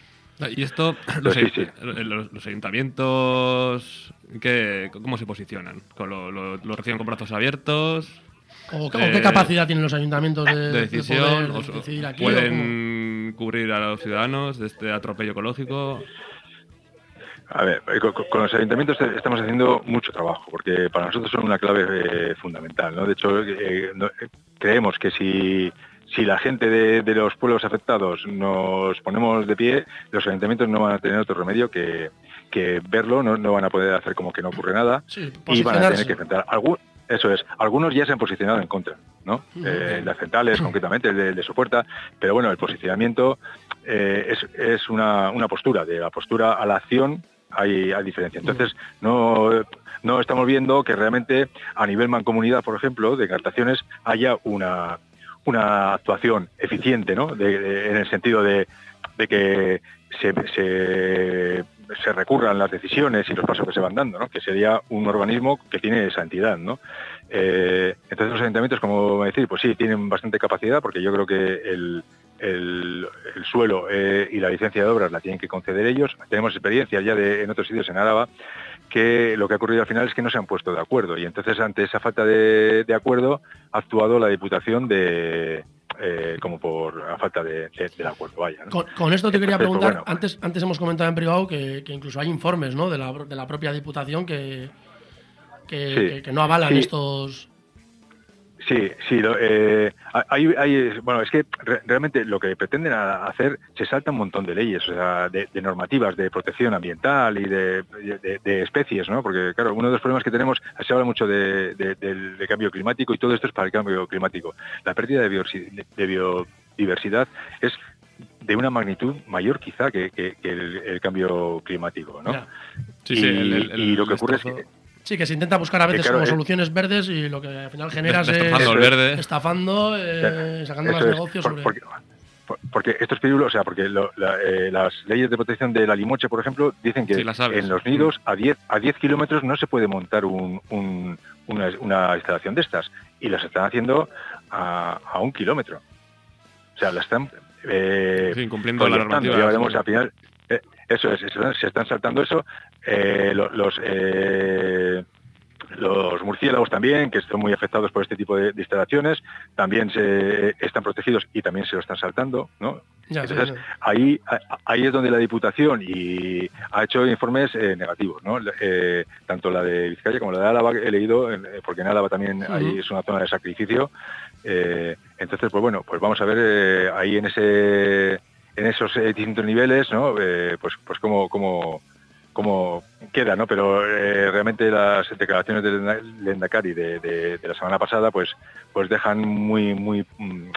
Y esto, los, sí, sí. los- los ayuntamientos, ¿qué, ¿cómo se posicionan? ¿Con lo, lo- ¿Lo reciben con brazos abiertos? ¿O, o Eh, qué capacidad tienen los ayuntamientos de, de de decisión? poder o- decidir aquí? ¿Pueden cubrir a los ciudadanos de este atropello ecológico? A ver, eh, con, los ayuntamientos te- estamos haciendo mucho trabajo, porque para nosotros son una clave eh, fundamental. ¿no? De hecho, eh, no- eh, creemos que si, si la gente de, de los pueblos afectados nos ponemos de pie, los ayuntamientos no van a tener otro remedio que, que verlo, no, no van a poder hacer como que no ocurre nada Sí, y van a tener que enfrentar algún eso es. Algunos ya se han posicionado en contra no. Eh, las centrales concretamente el de, el de sopuerta. Pero bueno el posicionamiento eh, es, es una, una postura. De la postura a la acción hay, hay diferencia. Entonces no no estamos viendo que realmente a nivel mancomunidad por ejemplo de captaciones haya una una actuación eficiente no De- de- en el sentido de, de que se, se, se recurran las decisiones y los pasos que se van dando, ¿no? que sería un organismo que tiene esa entidad. ¿no? Eh, entonces los ayuntamientos, como decir, pues sí, tienen bastante capacidad porque yo creo que el, el- el suelo eh, y la licencia de obras la tienen que conceder ellos. Tenemos experiencia ya de, en otros sitios en Álava que lo que ha ocurrido al final es que no se han puesto de acuerdo y entonces ante esa falta de acuerdo ha actuado la Diputación de, eh, como por a falta de, de- del acuerdo, vaya. ¿no? Con, con esto te quería Entonces, pues, preguntar, bueno, antes, antes hemos comentado en privado que, que incluso hay informes ¿no? de, la, de la propia Diputación que, que, Sí. que- que no avalan Sí. estos... Sí, sí, lo- eh, hay, hay- bueno, es que re- realmente lo que pretenden hacer se salta un montón de leyes, o sea, de, de normativas de protección ambiental y de, de- de especies, ¿no? Porque, claro, uno de los problemas que tenemos, se habla mucho de, de- del de cambio climático y todo esto es para el cambio climático. La pérdida de, biodiversi- de biodiversidad es de una magnitud mayor quizá que, que- que el, el cambio climático, ¿no? Sí, sí, y, el- el- y lo que ocurre es que Sí, que se intenta buscar a veces claro, como eh, soluciones verdes y lo que al final generas es el verde. estafando, eh, sacando Eso más es, negocios por- sobre... porque, por- porque estos pirulos, o sea, porque lo- la- eh, las leyes de protección de la limoche, por ejemplo, dicen que Sí, en los nidos a 10 a 10 kilómetros no se puede montar un- un- una, una instalación de estas y las están haciendo a, a un kilómetro. O sea, las están eh, Sí, incumpliendo la normativa. Ya veremos al final. eh, eso es, se están, saltando eso. eh, lo- los eh, los murciélagos también, que están muy afectados por este tipo de, de instalaciones, también se están protegidos y también se lo están saltando, ¿no? Ya, Entonces, ahí, ahí es donde la Diputación y ha hecho informes eh, negativos, ¿no? Eh, tanto la de Vizcaya como la de Álava he leído, porque en Álava también ahí es una zona de sacrificio. eh, entonces, pues bueno, pues vamos a ver ahí en ese en esos eh, distintos niveles, ¿no? Eh, pues pues cómo, cómo, cómo queda, ¿no? Pero eh, realmente las declaraciones del Lendakari de, de, de la semana pasada, pues pues dejan muy muy mm,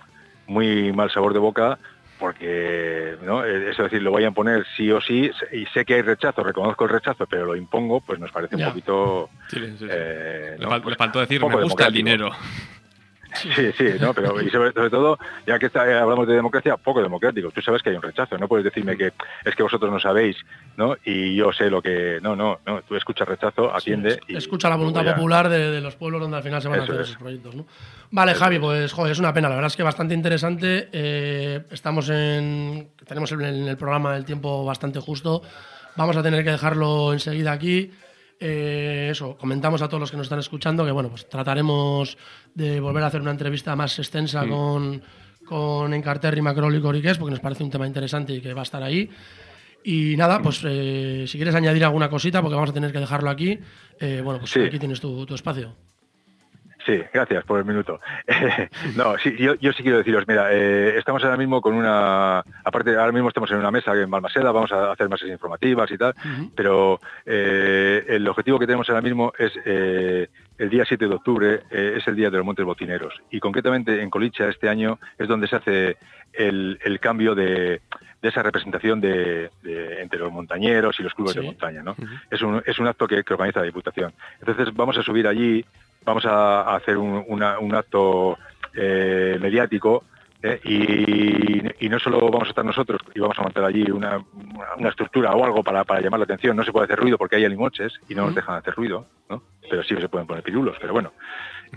muy mal sabor de boca porque no es decir lo vayan a poner sí o sí y sé que hay rechazo reconozco el rechazo pero lo impongo pues nos parece Ya. un poquito Sí, sí, sí. Le, ¿no? le faltó decir, me gusta el dinero. Sí, sí, no, pero y sobre, sobre todo, ya que está- eh, hablamos de democracia, poco democrático. Tú sabes que hay un rechazo, no puedes decirme que es que vosotros no sabéis, ¿no? Y yo sé lo que... No, no, no, tú escuchas rechazo, atiende. Escucha la voluntad popular de, de los pueblos donde al final se van a Eso hacer es. esos proyectos, ¿no? Vale, Javi, pues joder, es una pena, la verdad es que bastante interesante. eh, estamos en. Tenemos en el, en el programa el tiempo bastante justo. Vamos a tener que dejarlo enseguida aquí. Eh, eso, comentamos a todos los que nos están escuchando que bueno, pues trataremos de volver a hacer una entrevista más extensa con, con Encarterri, Macrol y Coriques, porque nos parece un tema interesante y que va a estar ahí. Y nada, pues eh, si quieres añadir alguna cosita, porque vamos a tener que dejarlo aquí, eh, bueno, pues Sí. aquí tienes tu, tu espacio. Sí, gracias por el minuto. no, sí, yo, yo sí quiero deciros, mira, eh, estamos ahora mismo con una, aparte ahora mismo estamos en una mesa en Balmaseda, vamos a hacer mesas informativas y tal, pero eh, el objetivo que tenemos ahora mismo es eh, el día 7 de octubre, es el día de los Montes Bocineros, y concretamente en Colicha este año es donde se hace el, el cambio de, de esa representación de, de- entre los montañeros y los clubes Sí. de montaña, ¿no? es, un, es un acto que, que organiza la Diputación. Entonces vamos a subir allí, vamos a, hacer un, una- un acto eh, mediático eh, y, y no solo vamos a estar nosotros y vamos a montar allí una, estructura o algo para, para llamar la atención. No se puede hacer ruido porque hay alimoches y no nos dejan hacer ruido, ¿no? pero sí que se pueden poner pirulos, pero bueno.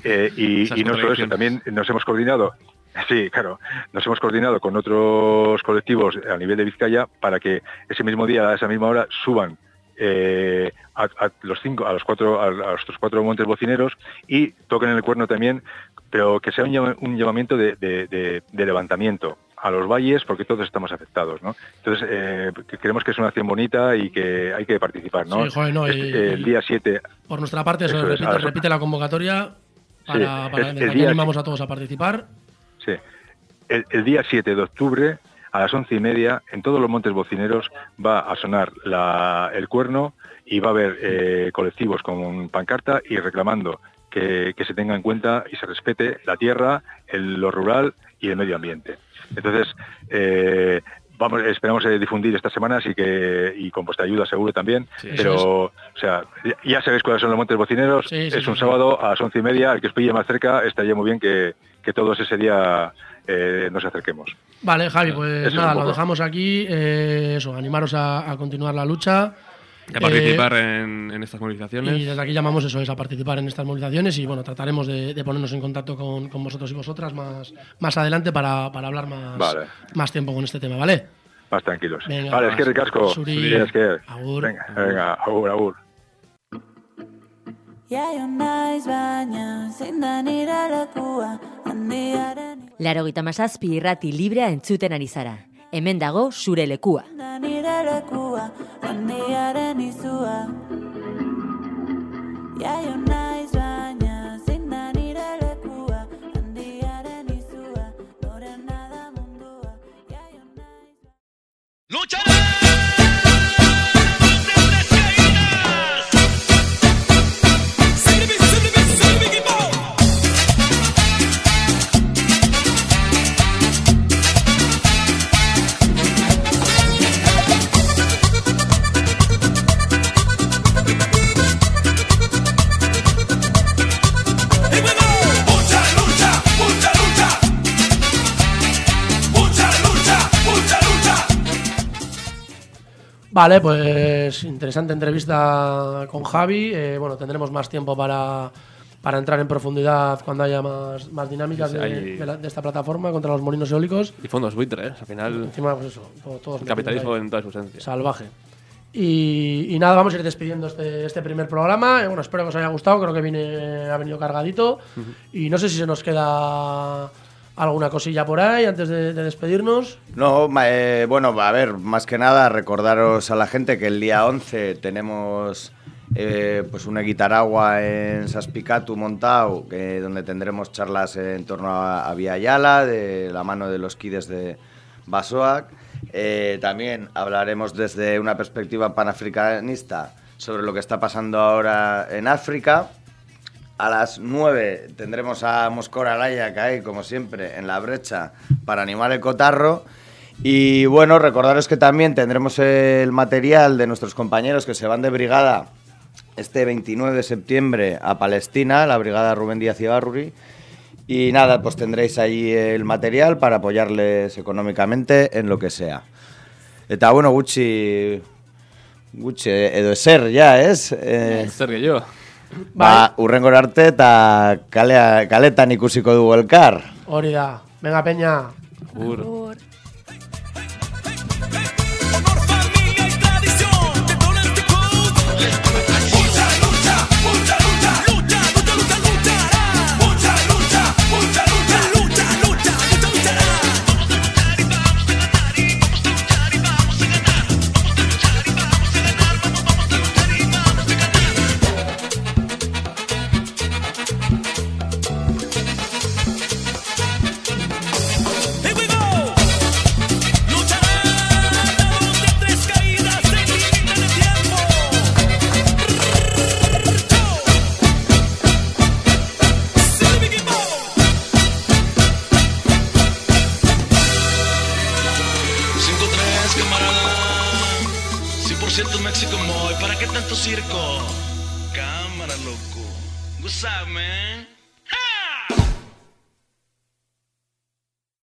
Eh, y, y no solo eso, también nos hemos coordinado Sí, claro. Nos hemos coordinado con otros colectivos a nivel de Vizcaya para que ese mismo día, a esa misma hora, suban eh, a, a los cinco, a los cuatro, a, los cuatro montes bocineros y toquen el cuerno también, pero que sea un, llama- un llamamiento de, de- de- de levantamiento a los valles porque todos estamos afectados, ¿no? Entonces eh, creemos que es una acción bonita y que hay que participar, ¿no? Sí, joder, no, y- el día 7 Por nuestra parte, Eso repite, la convocatoria para, Sí, para- el día- animamos a todos a participar. Sí. El, el día 7 de octubre, a las once y media, en todos los montes bocineros va a sonar la- el cuerno y va a haber eh, colectivos con pancarta y reclamando que, que se tenga en cuenta y se respete la tierra, el- lo rural y el medio ambiente. Entonces, eh, vamos, esperamos eh, difundir estas semanas y que y con vuestra ayuda seguro también. Sí. pero, Eso o sea, ya, sabéis cuáles son los montes bocineros. Sí, sí, es un sábado a las once y media. El que os pille más cerca estaría muy bien que, que todos ese día eh, nos acerquemos. Vale, Javi, pues Eso es nada, lo dejamos aquí. eh, eso, animaros a, a continuar la lucha. Y a participar Eh, en, en estas movilizaciones. Y desde aquí llamamos eso, es a participar en estas movilizaciones y bueno, trataremos de, de ponernos en contacto con, con vosotros y vosotras más, más adelante para, para hablar más, Vale. más tiempo con este tema, ¿vale? Más tranquilos. Venga, vale, es que ricasco. Zuri. Es que... Agur. Venga, venga, agur, agur. Jaio naiz baina, zein da nire lekua, handiaren Laro gita mazazpi irrati librea entzuten ari zara. Hemen dago zure lekua. Da nire lekua, handiaren izua. Jaio naiz baina, zein da nire lekua, handiaren izua, norena da mundua. Jaio Mucha Vale, pues interesante entrevista con Javi. Eh, bueno, tendremos más tiempo para, para entrar en profundidad cuando haya más, más dinámicas Sí, sí, de, hay- de la- de esta plataforma contra los molinos eólicos. Y fondos buitres, al final. Encima, pues eso, todo- todos el capitalismo en toda su esencia. Salvaje. Y, y nada, vamos a ir despidiendo este, este primer programa. Eh, bueno, espero que os haya gustado. Creo que viene, ha venido cargadito. Y no sé si se nos queda alguna cosilla por ahí antes de, de despedirnos. No, eh, bueno, a ver, más que nada recordaros a la gente que el día 11 tenemos eh, pues una guitaragua en Saspicatu montado, que, donde tendremos charlas en torno a, a Vía Yala, de la mano de los kids de Basoac. Eh, también hablaremos desde una perspectiva panafricanista sobre lo que está pasando ahora en África. A las 9 tendremos a Moscora Laya, que hay, como siempre, en la brecha para animar el cotarro. Y bueno, recordaros que también tendremos el material de nuestros compañeros que se van de brigada este 29 de septiembre a Palestina, la brigada Rubén Díaz Ibarruri. Y nada, pues tendréis ahí el material para apoyarles económicamente en lo que sea. Eta bueno, gutxi, gutxi edo eser, ya, ez? Eh, Zer gehiago. Ba, urrengor arte eta kalea, kaletan ikusiko dugu elkar. Hori da. Venga, Peña. Ur.